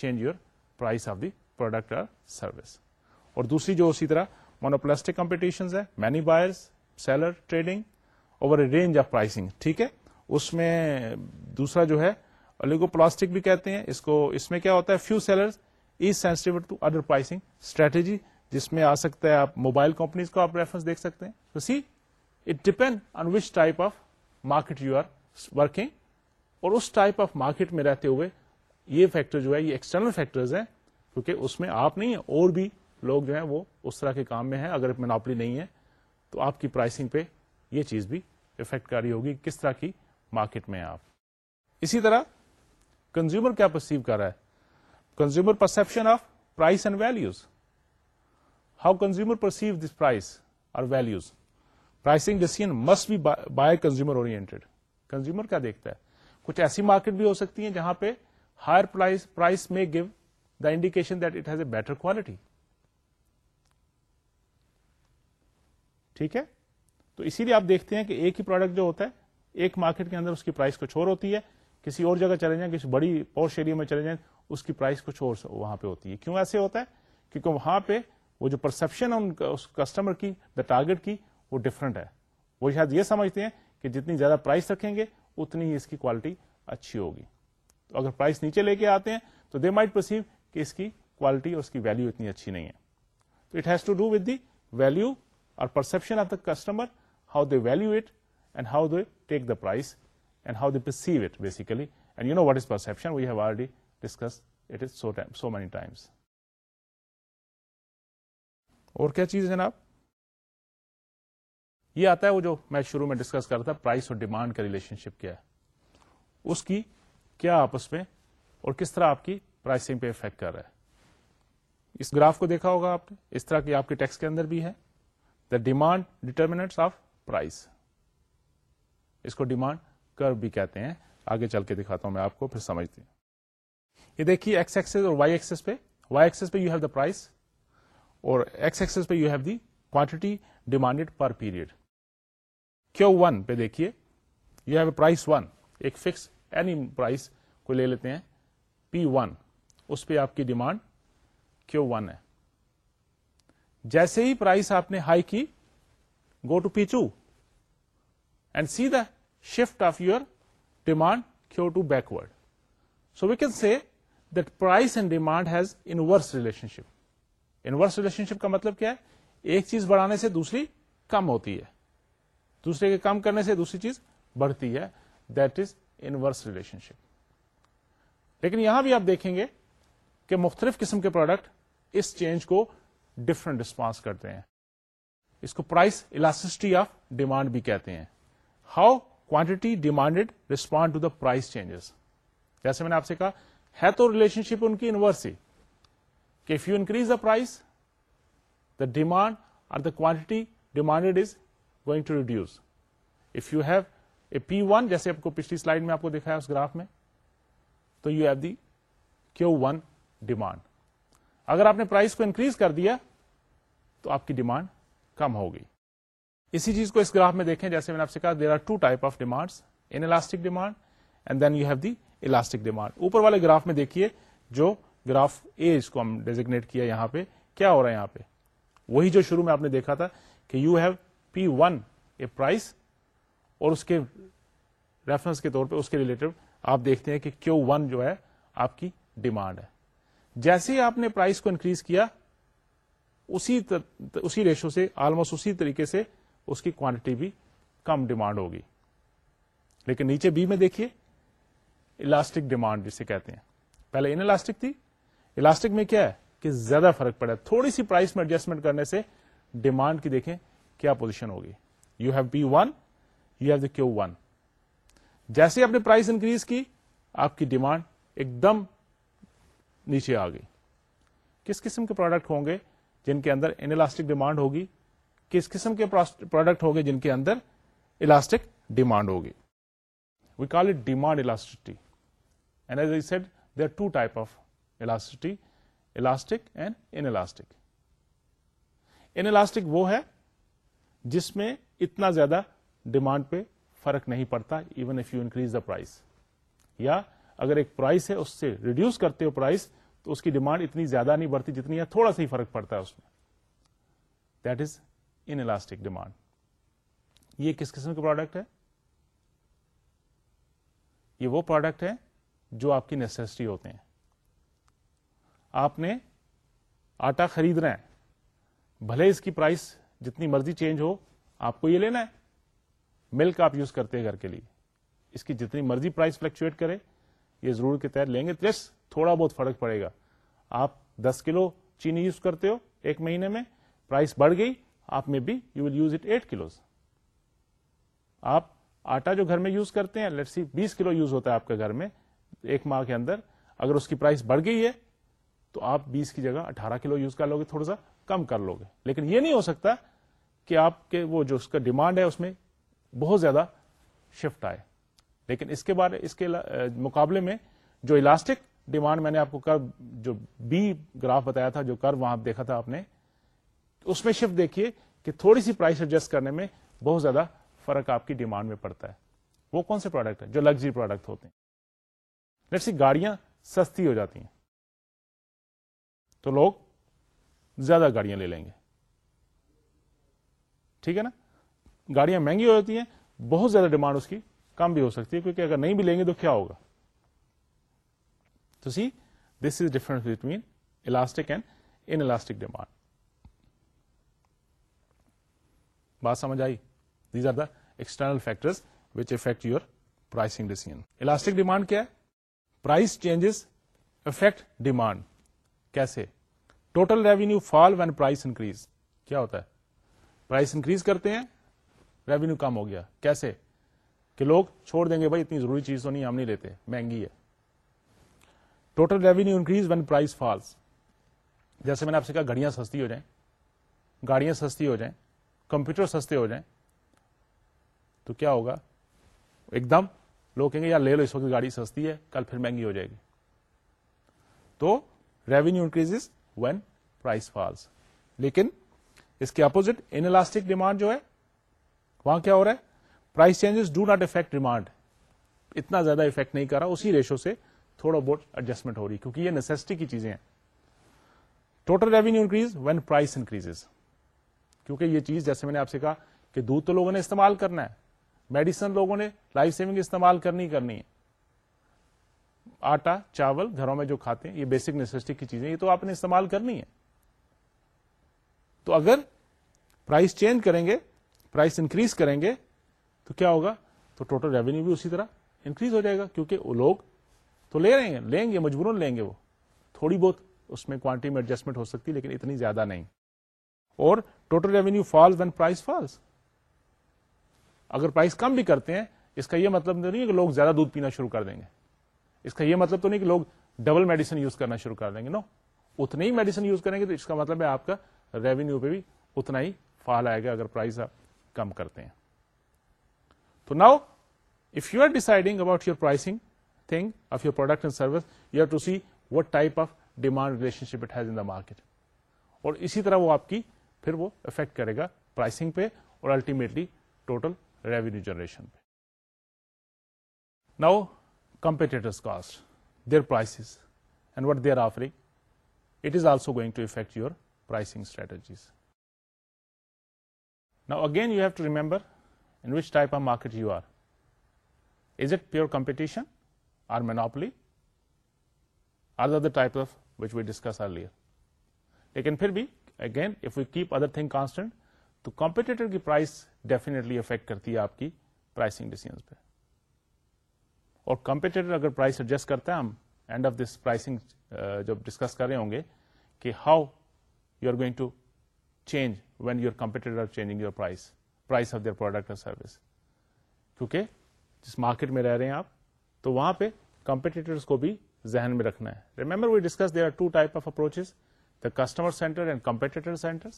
change your price of the product or service اور دوسری جو اسی طرح monopolistic of competition ہے many buyer seller trading over a range of pricing ٹھیک ہے اس میں دوسرا جو ہے الیگو پلاسٹک بھی کہتے ہیں اس کو اس میں کیا ہوتا ہے few seller is sensitive to other pricing strategy جس میں آ سکتا ہے آپ موبائل کمپنیز کو آپ ریفرنس دیکھ سکتے ہیں تو see depend on which type of market you are working اور اس ٹائپ آف مارکیٹ میں رہتے ہوئے یہ فیکٹر جو ہے یہ ایکسٹرنل فیکٹر کیونکہ اس میں آپ نہیں ہیں اور بھی لوگ جو ہیں وہ اس طرح کے کام میں ہیں اگر مناپلی نہیں ہے تو آپ کی پرائسنگ پہ یہ چیز بھی افیکٹ کر رہی ہوگی کس طرح کی مارکیٹ میں آپ اسی طرح کنزیومر کیا پرسیو کر رہا ہے consumer perception of price and values how consumer perceive this price اور values pricing decision must be by consumer consumer کیا دیکھتا ہے کچھ ایسی مارکیٹ بھی ہو سکتی ہیں جہاں پہ ہائر میں give the indication that it has a better quality ٹھیک ہے تو اسی لیے آپ دیکھتے ہیں کہ ایک ہی پروڈکٹ جو ہوتا ہے ایک مارکیٹ کے اندر اس کی پرائز کچھ اور ہوتی ہے کسی اور جگہ چلے جائیں کسی بڑی پوش ایریا میں چلے جائیں اس کی پرائز کچھ اور وہاں پہ ہوتی ہے کیوں ایسے ہوتا ہے کیونکہ وہاں پہ وہ جو پرسپشن ہے کسٹمر کی دا ٹارگیٹ کی وہ ڈفرنٹ ہے وہ شاید یہ سمجھتے ہیں کہ جتنی زیادہ پرائز رکھیں گے اتنی ہی اس کی کوالٹی اچھی ہوگی تو اگر پرائس نیچے لے کے آتے ہیں تو دے مائٹ پرسیو کہ اس کی کوالٹی اور اس کی ویلو اتنی اچھی نہیں ہے تو it has to do with the value اور perception of the customer how they value it and how they take the price and how they perceive it basically and you know is perception we have already discuss it so so many times اور کیا چیز جناب یہ آتا ہے وہ جو میں شروع میں ڈسکس کر رہا تھا پرائس اور ڈیمانڈ کا ریلیشن شپ کیا ہے اس کی کیا آپس میں اور کس طرح آپ کی پرائسنگ پہ افیکٹ کر رہا ہے اس گراف کو دیکھا ہوگا آپ نے اس طرح کی آپ کے ٹیکس کے اندر بھی ہے the demand determinant of price اس کو ڈیمانڈ کر بھی کہتے ہیں آگے چل کے دکھاتا ہوں میں آپ کو پھر سمجھتی ہوں یہ دیکھیے ایکس اور وائی ایکس پہ وائی ایکسس پہ یو ہیو دا پرائز اور ایکس پہ you have the quantity demanded per period Q one پہ دیکھیے you have a price one ایک فکس اینی پرائز کو لے لیتے ہیں پی ون اس پہ آپ کی ڈیمانڈ کیو ون ہے جیسے ہی پرائز آپ نے ہائی کی go to P two and see the shift of your demand Q two backward so we can see that price and demand has inverse relationship inverse relationship کا مطلب کیا ہے ایک چیز بڑھانے سے دوسری کم ہوتی ہے دوسرے کے کام کرنے سے دوسری چیز بڑھتی ہے that is inverse relationship لیکن یہاں بھی آپ دیکھیں گے کہ مختلف قسم کے پروڈکٹ اس چینج کو ڈفرنٹ ریسپانس کرتے ہیں اس کو پرائز الاسٹی آف ڈیمانڈ بھی کہتے ہیں how quantity demanded respond to the price changes جیسے میں نے آپ سے کہا ہے تو ریلیشن شپ ان کی انورس ہی کہ if you increase the price the demand اور the quantity demanded is two to if you have a P one جیسے آپ کو پچھلی سلائڈ میں آپ کو اس گراف میں تو you have the Q one demand اگر آپ نے پرائز کو انکریز کر دیا تو آپ کی ڈیمانڈ کم ہو گئی اسی چیز کو اس گراف میں دیکھیں جیسے میں نے آپ سے کہا there are two type of demand elastic demand and then you have the elastic demand اوپر والے گراف میں دیکھیے جو گراف اے کو ہم ڈیزیگنیٹ کیا یہاں پہ کیا ہو رہا ہے یہاں پہ وہی جو شروع میں آپ نے دیکھا تھا کہ you have P one a price اور اس کے ریفرنس کے طور پہ اس کے ریلیٹڈ آپ دیکھتے ہیں کہ کیو ون جو ہے آپ کی ڈیمانڈ ہے جیسے ہی آپ نے پرائز کو انکریز کیا اسی ریشو سے آلموسٹ اسی طریقے سے اس کی کوانٹٹی بھی کم ڈیمانڈ ہوگی لیکن نیچے بی میں دیکھیے الاسٹک ڈیمانڈ جسے کہتے ہیں پہلے ان الاسٹک تھی الاسٹک میں کیا ہے کہ زیادہ فرق پڑا تھوڑی سی پرائس میں ایڈجسٹمنٹ کرنے سے ڈیمانڈ کی دیکھیں کیا پوزیشن ہوگی you have P one you have the Q one جیسے آپ نے پرائز انکریز کی آپ کی ڈیمانڈ ایک دم نیچے آ گئی کس قسم کے پروڈکٹ ہوں گے جن کے اندر انلاسٹک ڈیمانڈ ہوگی کس قسم کے پروڈکٹ ہوں گے جن کے اندر الاسٹک ڈیمانڈ ہوگی we call it demand elastic and as I said two type of elastic elastic and in elastic وہ ہے جس میں اتنا زیادہ ڈیمانڈ پہ فرق نہیں پڑتا even if you increase the price یا اگر ایک پرائز ہے اس سے ریڈیوس کرتے ہو پرائز تو اس کی ڈیمانڈ اتنی زیادہ نہیں بڑھتی جتنی تھوڑا سا ہی فرق پڑتا ہے اس میں that is in elastic demand یہ کس قسم کے پروڈکٹ ہے یہ وہ پروڈکٹ ہے جو آپ کی نیسسٹی ہوتے ہیں آپ نے آٹا خرید رہے ہیں بھلے اس کی پرائس جتنی مرضی چینج ہو آپ کو یہ لینا ہے ملک آپ یوز کرتے ہیں گھر کے لیے اس کی جتنی مرضی پرائز فلکچویٹ کرے یہ ضرور کے تحت لیں گے یس تھوڑا بہت فرق پڑے گا آپ دس کلو چینی یوز کرتے ہو ایک مہینے میں پرائز بڑھ گئی آپ میں be you will use it at close آپ آٹا جو گھر میں یوز کرتے ہیں لیٹ سی بیس کلو یوز ہوتا ہے آپ کے گھر میں ایک ماہ کے اندر اگر اس کی پرائز بڑھ گئی ہے تو آپ بیس کی جگہ اٹھارہ کلو یوز کر لو گے تھوڑا سا کم کر لو گے لیکن یہ نہیں ہو سکتا کہ آپ کے وہ جو اس کا ڈیمانڈ ہے اس میں بہت زیادہ شفٹ آئے لیکن اس کے بارے اس کے مقابلے میں جو الاسٹک ڈیمانڈ میں نے آپ کو کر جو بی گراف بتایا تھا جو کر وہاں دیکھا تھا آپ نے اس میں شفٹ دیکھیے کہ تھوڑی سی پرائس ایڈجسٹ کرنے میں بہت زیادہ فرق آپ کی ڈیمانڈ میں پڑتا ہے وہ کون سے پروڈکٹ ہے جو لگژری پروڈکٹ ہوتے ہیں جیسے گاڑیاں سستی ہو جاتی ہیں تو لوگ زیادہ گاڑیاں لے لیں گے ٹھیک ہے نا گاڑیاں مہنگی ہو جاتی ہیں بہت زیادہ ڈیمانڈ اس کی کم بھی ہو سکتی ہے کیونکہ اگر نہیں بھی لیں گے تو کیا ہوگا تو see this is difference between elastic and in elastic demand بات سمجھ آئی these are the external factors which affect your pricing decision elastic demand کیا ہے پرائس چینجز افیکٹ ڈیمانڈ کیسے total revenue fall when price increase کیا ہوتا ہے price increase کرتے ہیں ریونیو کم ہو گیا کیسے کہ لوگ چھوڑ دیں گے بھائی اتنی ضروری چیز تو نہیں ہم نہیں لیتے مہنگی ہے total revenue increase when price falls جیسے میں نے آپ سے کہا گھڑیاں سستی ہو جائیں گاڑیاں سستی ہو جائیں کمپیوٹر سستے ہو جائیں تو کیا ہوگا ایک دم لوگ کہیں گے یار لے لو اس وقت گاڑی سستی ہے کل پھر مہنگی ہو جائے گی تو ریونیو انکریز وین فالس لیکن اس کے اپوزٹ الاسٹک ڈیمانڈ جو ہے وہاں کیا ہو رہا ہے price changes do not affect demand اتنا زیادہ افیکٹ نہیں کر رہا اسی ریشو سے تھوڑا بہت ایڈجسٹمنٹ ہو رہی کیونکہ یہ نیسٹی کی چیزیں ہیں total revenue increase when price increase کیونکہ یہ چیز جیسے میں نے آپ سے کہا کہ دودھ تو لوگوں نے استعمال کرنا ہے میڈیسن لوگوں نے لائف سیونگ استعمال کرنی کرنی ہے آٹا چاول گھروں میں جو کھاتے ہیں یہ بیسک نیسٹی کی چیزیں یہ تو آپ نے استعمال کرنی ہے تو اگر پرائز چینج کریں گے پرائز انکریز کریں گے تو کیا ہوگا تو ٹوٹل ریونیو بھی اسی طرح انکریز ہو جائے گا کیونکہ وہ لوگ تو لے رہے ہیں لیں گے مجبوراً لیں گے وہ تھوڑی بہت اس میں کوانٹٹی میں ایڈجسٹمنٹ ہو سکتی لیکن اتنی زیادہ نہیں اور total revenue falls when price falls اگر پرائز کم بھی کرتے ہیں اس کا یہ مطلب نہیں ہے کہ لوگ زیادہ دودھ پینا شروع کر دیں گے اس کا یہ مطلب تو نہیں کہ لوگ ڈبل میڈیسن یوز کرنا شروع کر دیں گے نو اتنی ہی میڈیسن یوز کریں گے تو اس کا مطلب ہے آپ کا ریونیو پہ بھی اتنا ہی فال آئے گا اگر پرائز آپ کم کرتے ہیں تو now if you are deciding about your pricing thing of your product and service you have to see what type of demand relationship it has in the market اور اسی طرح وہ آپ کی پھر وہ افیکٹ کرے گا پرائسنگ پہ اور الٹیمیٹلی ٹوٹل ریونیو جنریشن پہ now set their prices and what their offer it is also going to affect your pricing strategies now again you have to remember is it pure competition or monopoly or other type of we discuss earlier لیکن پھر بھی again if we keep other thing constant تو competitor کی price definitely affect کرتی ہے آپ کی pricing decisions پہ اور کمپیٹیٹر اگر پرائز ایڈجسٹ کرتا ہے ہم اینڈ آف دس پرائسنگ جب ڈسکس کر رہے ہوں گے کہ how you are going to change when your competitor product اور سروس کیونکہ جس مارکیٹ میں رہ رہے ہیں آپ تو وہاں پہ کمپیٹیٹرس کو بھی ذہن میں رکھنا ہے remember we discuss there are two type of approaches the customer center and competitor center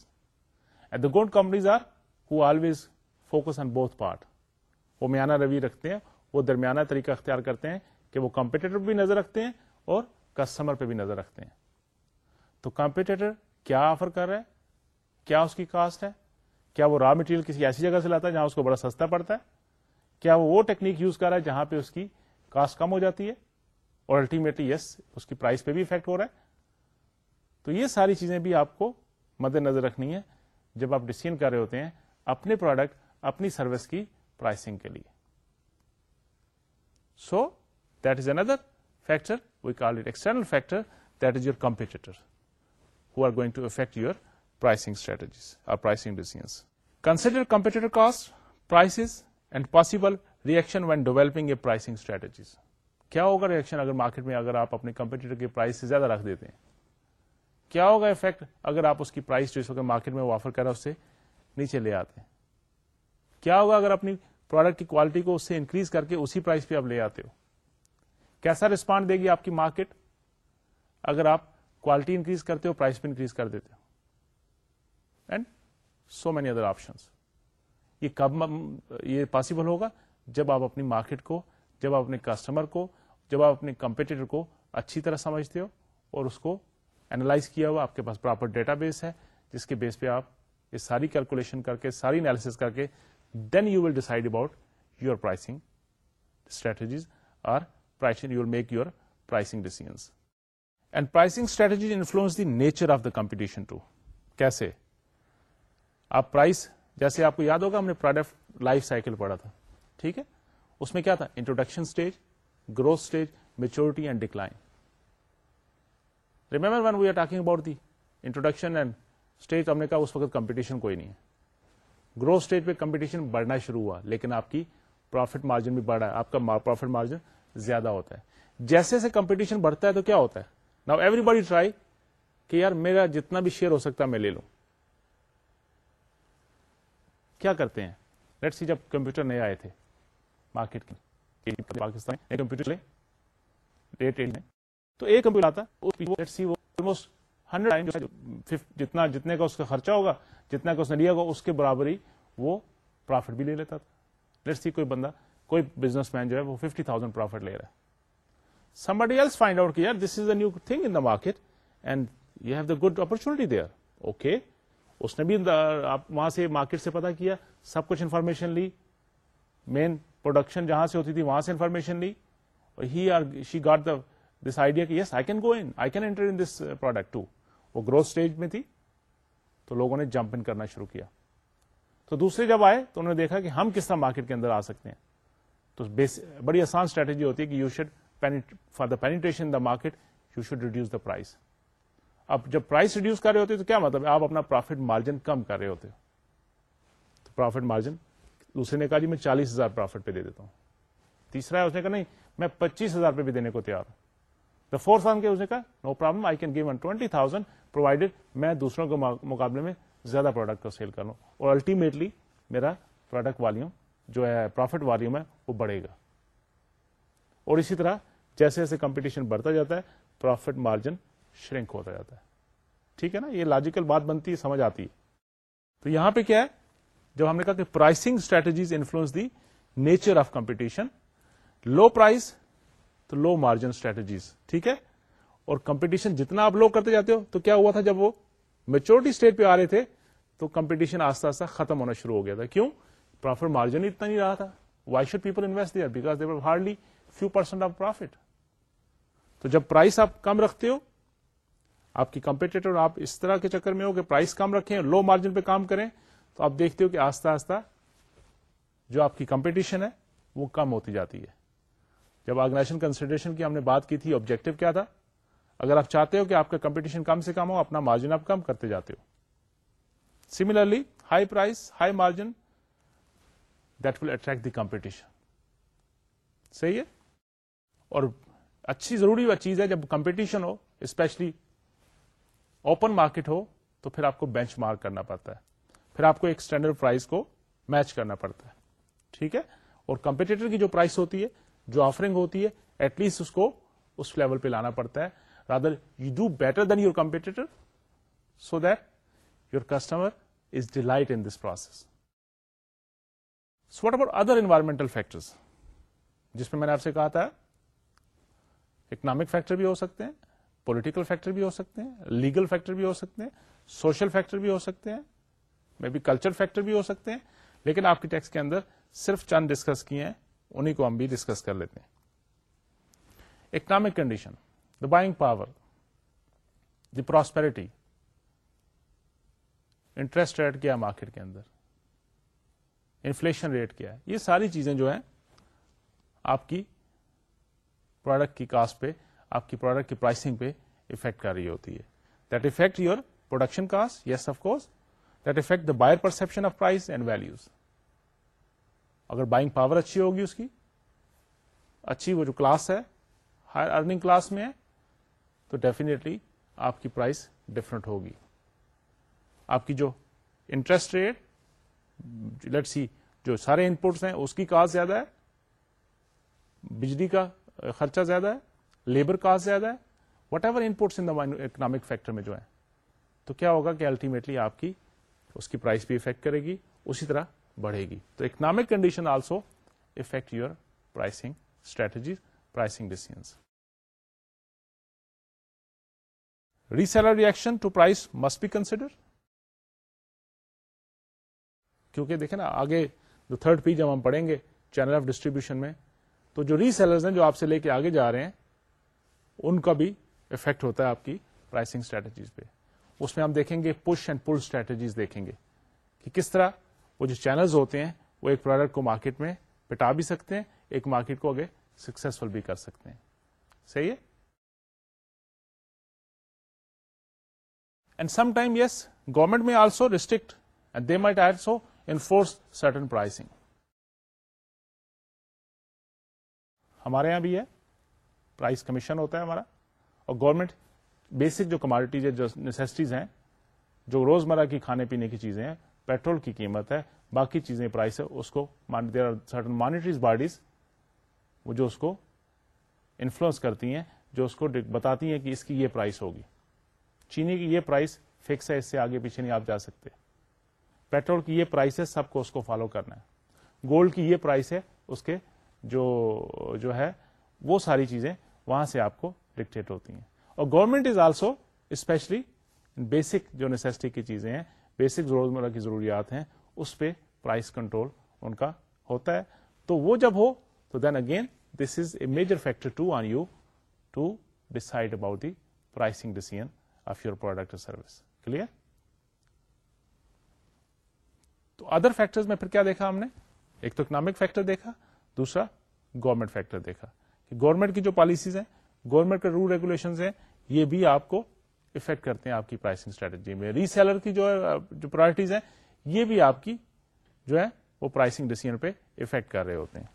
and the good companies are who always focus on both part وہ میانا روی رکھتے ہیں وہ درمیانہ طریقہ اختیار کرتے ہیں کہ وہ کمپیٹیٹر بھی نظر رکھتے ہیں اور کسٹمر پہ بھی نظر رکھتے ہیں تو کمپیٹیٹر کیا آفر کر رہا ہے کیا اس کی کاسٹ ہے کیا وہ را مٹیریل کسی ایسی جگہ سے لاتا ہے جہاں اس کو بڑا سستا پڑتا ہے کیا وہ وہ ٹیکنیک یوز کر رہا ہے جہاں پہ اس کی کاسٹ کم ہو جاتی ہے اور الٹیمیٹلی یس yes, اس کی پرائز پہ بھی افیکٹ ہو رہا ہے تو یہ ساری چیزیں بھی آپ کو مد نظر رکھنی ہے جب آپ ڈسیزن کر رہے ہوتے ہیں اپنے پروڈکٹ اپنی سروس کی پرائسنگ کے لیے possible reaction when developing a pricing strategies کیا ہوگا ریئیکشن اگر مارکیٹ میں اگر آپ اپنے کمپیٹیٹر کی پرائز سے زیادہ رکھ دیتے ہیں کیا ہوگا افیکٹ اگر آپ اس کی پرائز جو مارکیٹ میں وہ آفر رہا ہے اس سے نیچے لے آتے ہیں کیا ہوگا اگر اپنی پروڈکٹ کی کوالٹی کو اس سے انکریز کر کے اسی پرائز پہ آپ لے آتے ہو کیسا رسپانڈ دے گی آپ کی مارکیٹ اگر آپ کوالٹی انکریز کرتے ہو پرائز پہ انکریز کر دیتے ہو and so many other options یہ کب یہ پاسبل ہوگا جب آپ اپنی مارکیٹ کو جب آپ اپنے کسٹمر کو جب آپ اپنے کمپیٹیٹر کو اچھی طرح سمجھتے ہو اور اس کو اینالائز کیا ہوا آپ کے پاس پراپر ڈیٹا بیس ہے جس کے بیس پہ آپ یہ ساری کیلکولیشن کر کے ساری انالیس کر کے then you will decide about you pricing strategies or make your pricing decisions and pricing strategies influence the nature of the competition کیسے آپ پرائز جیسے آپ کو یاد ہوگا ہم نے پروڈکٹ لائف سائیکل پڑھا تھا ٹھیک ہے اس میں کیا تھا introduction stage growth stage maturity and decline remember when we are talking about the introduction and stage ہم نے کہا اس وقت کمپٹیشن کوئی نہیں ہے گروتھ اسٹیج پہ کمپٹیشن بڑھنا شروع ہوا لیکن آپ کی پروفٹ مارجن بھی بڑھا ہے آپ کا پروفٹ مارجن زیادہ ہوتا ہے جیسے کمپٹیشن بڑھتا ہے تو کیا ہوتا ہے نا ایوری بڑی ٹرائی کہ یار میرا جتنا بھی شیئر ہو سکتا ہے میں لے لوں کیا کرتے ہیں لیٹ سی جب کمپیوٹر نئے آئے تھے مارکیٹ پاکستان کمپیوٹر لے ریٹ تو ایک کمپیوٹر آتا ہنڈریڈ جتنا جتنے کا اس کا خرچہ ہوگا جتنا کا اس نے لیا ہوگا اس کے برابر ہی وہ پروفٹ بھی لے لیتا تھا لیٹس سی کوئی بندہ کوئی بزنس مین جو ہے وہ ففٹی تھاؤزینڈ پروفٹ لے رہا ہے سم ایلس فائنڈ آؤٹ کیا یار this is a new thing in market and you have the good opportunity there okay اس نے بھی آپ وہاں سے مارکیٹ سے پتا کیا سب کچھ انفارمیشن لی مین پروڈکشن جہاں سے ہوتی تھی وہاں سے انفارمیشن لی he or she got the this idea کہ yes I can go in I can enter in this product to وہ گروتھ اسٹیج میں تھی تو لوگوں نے جمپ ان کرنا شروع کیا تو دوسرے جب آئے تو انہوں نے دیکھا کہ ہم کس طرح مارکیٹ کے اندر آ سکتے ہیں تو بڑی آسان اسٹریٹجی ہوتی ہے کہ you should for the penetration the the market you should reduce price اب جب پرائز ریڈیوس کر رہے ہوتے تو کیا مطلب آپ اپنا پروفٹ مارجن کم کر رہے ہوتے تو مارجن دوسرے نے کہا جی میں چالیس ہزار پروفیٹ پہ دے دیتا ہوں تیسرا ہے اس نے کہا نہیں میں پچیس ہزار پہ بھی دینے کو تیار ہوں دا فورتھ آن کے اس نے کہا no problem I can twenty thousand provided میں دوسروں کے مقابلے میں زیادہ پروڈکٹ کا سیل کر لوں اور الٹیمیٹلی میرا پروڈکٹ والیوم جو ہے پروفٹ والیوم ہے وہ بڑھے گا اور اسی طرح جیسے جیسے کمپٹیشن بڑھتا جاتا ہے پروفٹ مارجن شرنک ہوتا جاتا ہے ٹھیک ہے نا یہ لاجیکل بات بنتی ہے سمجھ آتی ہے تو یہاں پہ کیا ہے جب ہم نے کہا کہ pricing strategies influence the nature of competition low price تو لو مارجن اسٹریٹجیز ٹھیک ہے اور کمپٹیشن جتنا آپ لو کرتے جاتے ہو تو کیا ہوا تھا جب وہ میچورٹی اسٹیج پہ آ رہے تھے تو کمپٹیشن آستہ ختم ہونا شروع ہو گیا تھا کیوں پروفٹ مارجن اتنا نہیں رہا تھا وائی شوڈ پیپل انویسٹ دیا because they hardly few percent of profit تو جب پرائس آپ کم رکھتے ہو آپ کی کمپیٹیٹر آپ اس طرح کے چکر میں ہو کہ پرائز کم رکھیں لو مارجن پہ کام کریں تو آپ دیکھتے ہو کہ آستہ آستہ جو آپ کی کمپٹیشن ہے وہ کم ہوتی جاتی ہے جب آرگنائزیشن کنسیڈریشن کی ہم نے بات کی تھی آبجیکٹو کیا تھا اگر آپ چاہتے ہو کہ آپ کا کمپٹیشن کم سے کم ہو اپنا مارجن آپ کم کرتے جاتے ہو similarly high price high margin that will attract the competition صحیح ہے اور اچھی ضروری چیز ہے جب کمپٹیشن ہو اسپیشلی اوپن مارکیٹ ہو تو پھر آپ کو بینچ مارک کرنا پڑتا ہے پھر آپ کو ایک اسٹینڈرڈ پرائز کو میچ کرنا پڑتا ہے ٹھیک ہے اور کمپیٹیٹر کی جو پرائز ہوتی ہے جو آفرنگ ہوتی ہے ایٹ لیسٹ اس کو اس لیول پہ لانا پڑتا ہے there you do better than your competitive so that your customer is delight in this process what about other environmental factors جس میں میں نے آپ سے کہا تھا اکنامک فیکٹر بھی ہو سکتے ہیں پولیٹیکل فیکٹر بھی ہو سکتے ہیں لیگل فیکٹر بھی ہو سکتے ہیں سوشل فیکٹر بھی ہو سکتے ہیں میبی کلچر فیکٹر بھی ہو سکتے ہیں لیکن آپ کے ٹیکس کے اندر صرف چند ڈسکس کیے ہیں انہیں کو ہم بھی ڈسکس کر لیتے ہیں economic condition buying power the prosperity interest rate کیا مارکیٹ کے اندر انفلشن ریٹ کیا ہے یہ ساری چیزیں جو ہیں آپ کی پروڈکٹ کی کاسٹ پہ آپ کی پروڈکٹ کی پرائسنگ پہ افیکٹ کر رہی ہوتی ہے that affect your production cost yes of course that affect the buyer perception of price and values اگر بائنگ پاور اچھی ہوگی اس کی اچھی وہ جو کلاس ہے ہائر ارننگ کلاس میں ہے تو ڈیفینیٹلی آپ کی پرائز ڈفرنٹ ہوگی آپ کی جو انٹرسٹ ریٹ لیٹ سی جو سارے انپوٹس ہیں اس کی کاسٹ زیادہ ہے بجلی کا خرچہ زیادہ ہے لیبر کاسٹ زیادہ ہے whatever inputs economic factor میں جو ہے تو کیا ہوگا کہ الٹیمیٹلی آپ کی اس کی پرائس بھی افیکٹ کرے گی اسی طرح بڑھے گی تو economic condition also affect your pricing strategies pricing decisions reseller reaction to price must be consider کیونکہ دیکھیں نا آگے جو تھرڈ پی جب ہم پڑھیں گے چینل آف ڈسٹریبیوشن میں تو جو ریسلرز ہیں جو آپ سے لے کے آگے جا رہے ہیں ان کا بھی افیکٹ ہوتا ہے آپ کی پرائسنگ اسٹریٹجیز پہ اس میں ہم دیکھیں گے پش اینڈ پل اسٹریٹجیز دیکھیں گے کہ کس طرح وہ جو چینلز ہوتے ہیں وہ ایک پروڈکٹ کو مارکیٹ میں پٹا بھی سکتے ہیں ایک مارکیٹ کو آگے سکسیزفل بھی کر سکتے ہیں صحیح ہے and some time yes government میں also restrict and they might also enforce certain pricing ہمارے یہاں بھی ہے پرائز کمیشن ہوتا ہے ہمارا اور گورنمنٹ بیسک جو ہے جو نیسٹیز ہیں جو روزمرہ کی کھانے پینے کی چیزیں ہیں پیٹرول کی قیمت ہے باقی چیزیں پرائز اس کو there are certain monetary bodies وہ جو اس کو انفلوئنس کرتی ہیں جو اس کو بتاتی ہیں کہ اس کی یہ پرائس ہوگی چینی کی یہ پرائس فکس ہے اس سے آگے پیچھے نہیں آپ جا سکتے پیٹرول کی یہ پرائس ہے سب کو اس کو فالو کرنا ہے گولڈ کی یہ پرائس ہے اس کے جو جو ہے وہ ساری چیزیں وہاں سے آپ کو ڈکٹیٹ ہوتی ہیں اور government is also especially basic جو نیسسٹی کی چیزیں ہیں بیسک روزمرہ مرہ کی ضروریات ہیں اس پہ پرائس کنٹرول ان کا ہوتا ہے تو وہ جب ہو تو then again this is a major factor to on you to decide about the pricing decision of your product service clear تو ادر فیکٹر میں پھر کیا دیکھا ہم نے ایک تو اکنامک فیکٹر دیکھا دوسرا گورنمنٹ فیکٹر دیکھا کہ گورنمنٹ کی جو پالیسیز ہیں گورنمنٹ کے رول ریگولیشن یہ بھی آپ کو افیکٹ کرتے ہیں آپ کی پرائسنگ اسٹریٹجی میں ری سیلر کی جو جو پرائرٹیز ہیں یہ بھی آپ کی جو ہے وہ پرائسنگ ڈیسیزن پہ افیکٹ کر رہے ہوتے ہیں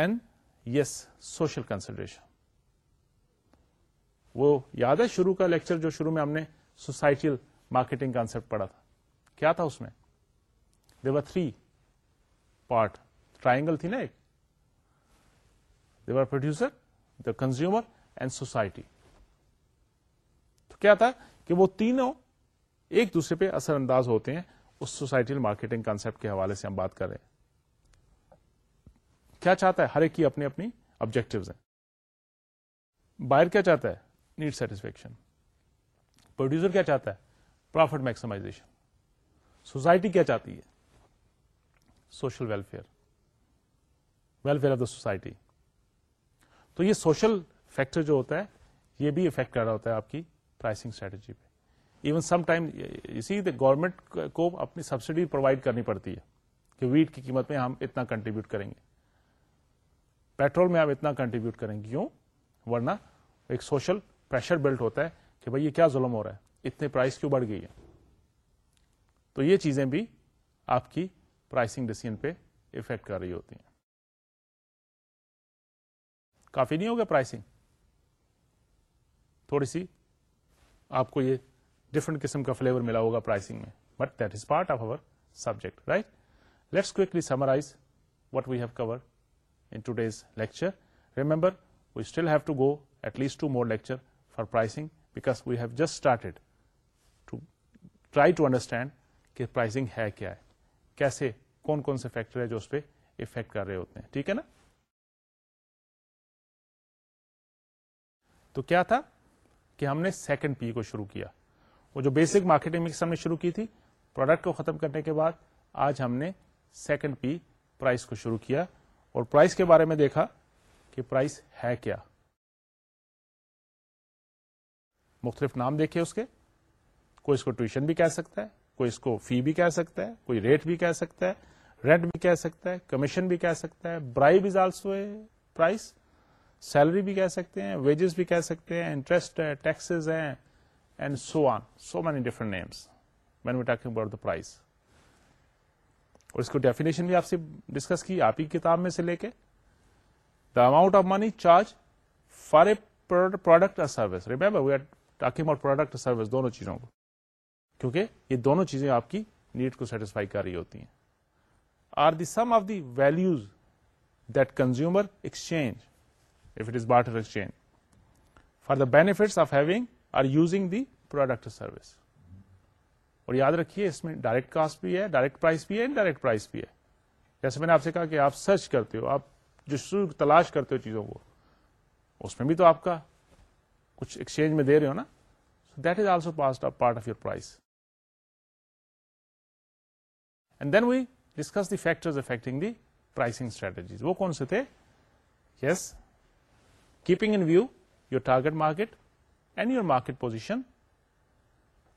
اینڈ یس سوشل کنسیڈریشن وہ یاد ہے شروع کا لیکچر جو شروع میں ہم نے سوسائٹیل مارکیٹنگ کانسپٹ پڑھا تھا کیا تھا اس میں تھری پارٹ ٹرائنگل تھی نا ایک دیور producer the consumer and society تو کیا تھا کہ وہ تینوں ایک دوسرے پہ اثر انداز ہوتے ہیں اس سوسائٹیل مارکیٹنگ کانسپٹ کے حوالے سے ہم بات کر رہے ہیں کیا چاہتا ہے ہر ایک کی اپنی اپنی آبجیکٹوز باہر کیا چاہتا ہے نیڈ سیٹسفیکشن پروڈیوسر کیا چاہتا ہے پروفٹ میکسمائزیشن سوسائٹی کیا چاہتی ہے social welfare welfare of the society تو یہ سوشل فیکٹر جو ہوتا ہے یہ بھی افیکٹ کر رہا ہوتا ہے آپ کی پرائسنگ اسٹریٹجی پہ ایون سم ٹائم اسی گورنمنٹ کو اپنی سبسڈی پرووائڈ کرنی پڑتی ہے کہ ویٹ کی قیمت میں ہم اتنا کنٹریبیوٹ کریں گے پیٹرول میں ہم اتنا کنٹریبیوٹ کریں گے کیوں ورنہ ایک سوشل پریشر بلٹ ہوتا ہے کہ بھائی یہ کیا ظلم ہو رہا ہے اتنے پرائز کیوں بڑھ گئی ہے تو یہ چیزیں بھی آپ کی پرائسنگ ڈیسیزن پہ افیکٹ کر رہی ہوتی ہیں کافی نہیں ہوگا پرائسنگ تھوڑی سی آپ کو یہ ڈفرنٹ قسم کا فلیور ملا ہوگا پرائسنگ میں but that is part of our subject right let's quickly summarize what we have cover today's lecture remember we still have to go at least two more lecture for pricing because we have just started to try to understand کہ pricing ہے ہے کیا کیسے کون کون سے factor ہے جو اس پہ افیکٹ کر رہے ہوتے ہیں ٹھیک ہے نا تو کیا تھا کہ ہم نے سیکنڈ پی کو شروع کیا وہ جو بیسک مارکیٹنگ مکس ہم نے شروع کی تھی پروڈکٹ کو ختم کرنے کے بعد آج ہم نے سیکنڈ پی پرائز کو شروع کیا اور پرائز کے بارے میں دیکھا کہ پرائز ہے کیا مختلف نام دیکھے اس کے کوئی اس کو ٹیوشن بھی کہہ سکتا ہے کوئی اس کو فی بھی کہہ سکتا ہے کوئی ریٹ بھی کہہ سکتا ہے رینٹ بھی کہہ سکتا ہے کمیشن بھی کہہ سکتا ہے bribe is also a price salary بھی کہہ سکتے ہیں ویجز بھی کہہ سکتے ہیں انٹرسٹ ہے ٹیکسز ہیں and so on so many different names mean we talking about the price اور اس کو ڈیفینیشن بھی آپ سے ڈسکس کی آپ ہی کتاب میں سے لے کے the amount of money charge for a product اور سروس ریمبر وی آر اور پروڈکٹ سروس دونوں چیزوں کو کیونکہ یہ دونوں چیزیں آپ کی نیڈ کو سیٹسفائی کر رہی ہوتی ہیں are the sum of the values that consumer exchange exchange if it is for the of having or using the product service اور یاد رکھیے اس میں ڈائریکٹ کاسٹ بھی ہے ڈائریکٹ پرائز بھی ہے ڈائریکٹ پرائز بھی ہے جیسے میں نے آپ سے کہا کہ آپ سرچ کرتے ہو آپ جو تلاش کرتے ہو چیزوں کو اس میں بھی تو آپ کا کچھ ایکسچینج میں دے رہے ہو نا that is also part of your price and then we discuss the factors affecting the pricing strategies وہ کون سے تھے yes keeping in view your target market and your market position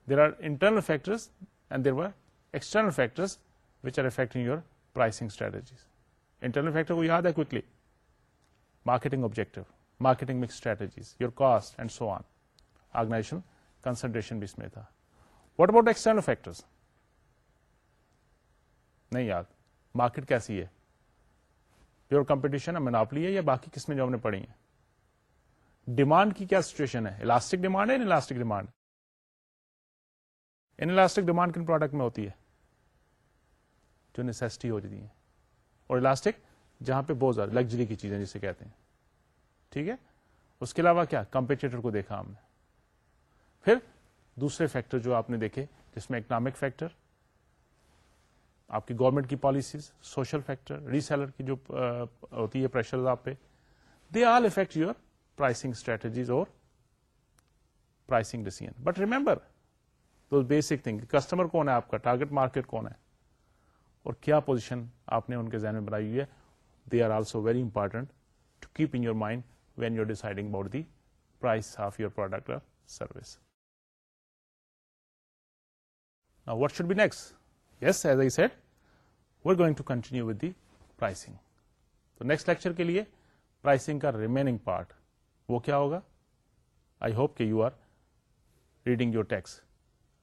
there are internal factors and there are external factors which are affecting your pricing strategies internal factor کو یاد ہے quickly marketing objective marketing mix strategies your cost and so on organization concentration بھی اس میں تھا what about external factors نہیں یار market کیسی ہے پیور کمپٹیشن ہے ہے مناپلی یا باقی قسمیں جو ہم نے پڑھی ہیں ڈیمانڈ کی کیا سچویشن ہے الاسٹک ڈیمانڈ ہے ان الاسٹک ڈیمانڈ ان الاسٹک ڈیمانڈ کن پروڈکٹ میں ہوتی ہے جو نیسٹی ہو جاتی ہیں اور الاسٹک جہاں پہ بہت زیادہ لگژری کی چیزیں جسے کہتے ہیں ٹھیک ہے اس کے علاوہ کیا کمپیٹیٹر کو دیکھا ہم نے پھر دوسرے فیکٹر جو آپ نے دیکھے جس میں اکنامک فیکٹر آپ کی گورنمنٹ کی پالیسیز سوشل فیکٹر ریسیلر کی جو ہوتی ہے پریشر آپ پہ they all affect your pricing strategies اور پرائسنگ ڈیسیزن بٹ ریمبر دو بیسک تھنگ کسٹمر کون ہے آپ کا ٹارگیٹ مارکیٹ کون ہے اور کیا پوزیشن آپ نے ان کے ذہن میں بنائی ہوئی ہے they are also very important to keep in your mind when your deciding bout the price of your product کا service what should best yes as a set we're going to continue with the pricing تو next lecture کے لیے pricing کا remaining part وہ کیا ہوگا I hope کے you are reading your text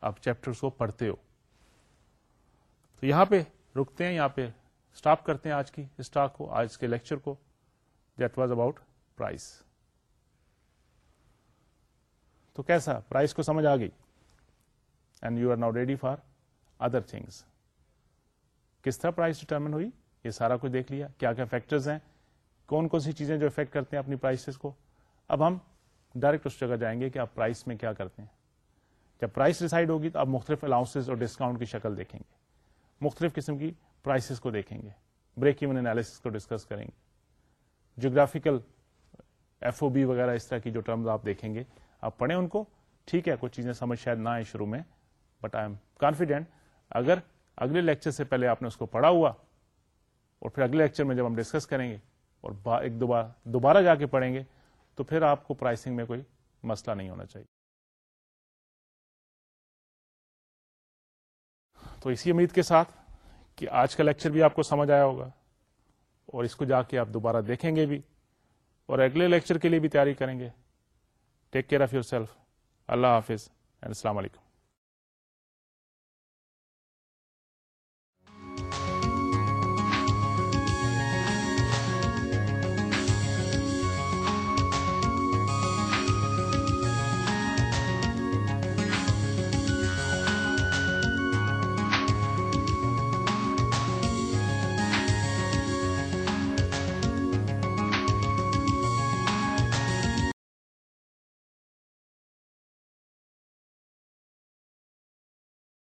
آپ چیپٹر کو پڑھتے ہو تو یہاں پہ روکتے ہیں یہاں پہ اسٹارٹ کرتے ہیں آج کی اسٹاک کو آج کے لیکچر کو دیٹ واز اباؤٹ پرائز تو کیسا پرائز کو سمجھ آ گئی and you are now ready for other things کس طرح پرائز ڈیٹرمن ہوئی یہ سارا کچھ دیکھ لیا کیا کیا فیکٹرز ہیں کون کون سی چیزیں جو افیکٹ کرتے ہیں اپنی پرائسز کو اب ہم ڈائریکٹ اس جگہ جائیں گے کہ آپ پرائز میں کیا کرتے ہیں جب پرائس ڈیسائڈ ہوگی تو آپ مختلف الاؤنس اور ڈسکاؤنٹ کی شکل دیکھیں گے مختلف قسم کی پرائسز کو دیکھیں گے بریک ایون انالیس کو ڈسکس کریں گے جیوگرافیکل ایف او بی وغیرہ اس طرح کی جو ٹرمز آپ دیکھیں گے آپ پڑھیں ان کو ٹھیک ہے کچھ چیزیں سمجھ شاید نہ آئیں شروع میں بٹ آئی ایم کانفیڈینٹ اگر اگلے لیکچر سے پہلے آپ نے اس کو پڑھا ہوا اور پھر اگلے لیکچر میں جب ہم ڈسکس کریں گے اور ایک دوبارہ دوبارہ جا کے پڑھیں گے تو پھر آپ کو پرائسنگ میں کوئی مسئلہ نہیں ہونا چاہیے تو اسی امید کے ساتھ کہ آج کا لیکچر بھی آپ کو سمجھ آیا ہوگا اور اس کو جا کے آپ دوبارہ دیکھیں گے بھی اور اگلے لیکچر کے لیے بھی تیاری کریں گے take care of yourself اللہ حافظ اینڈ السلام علیکم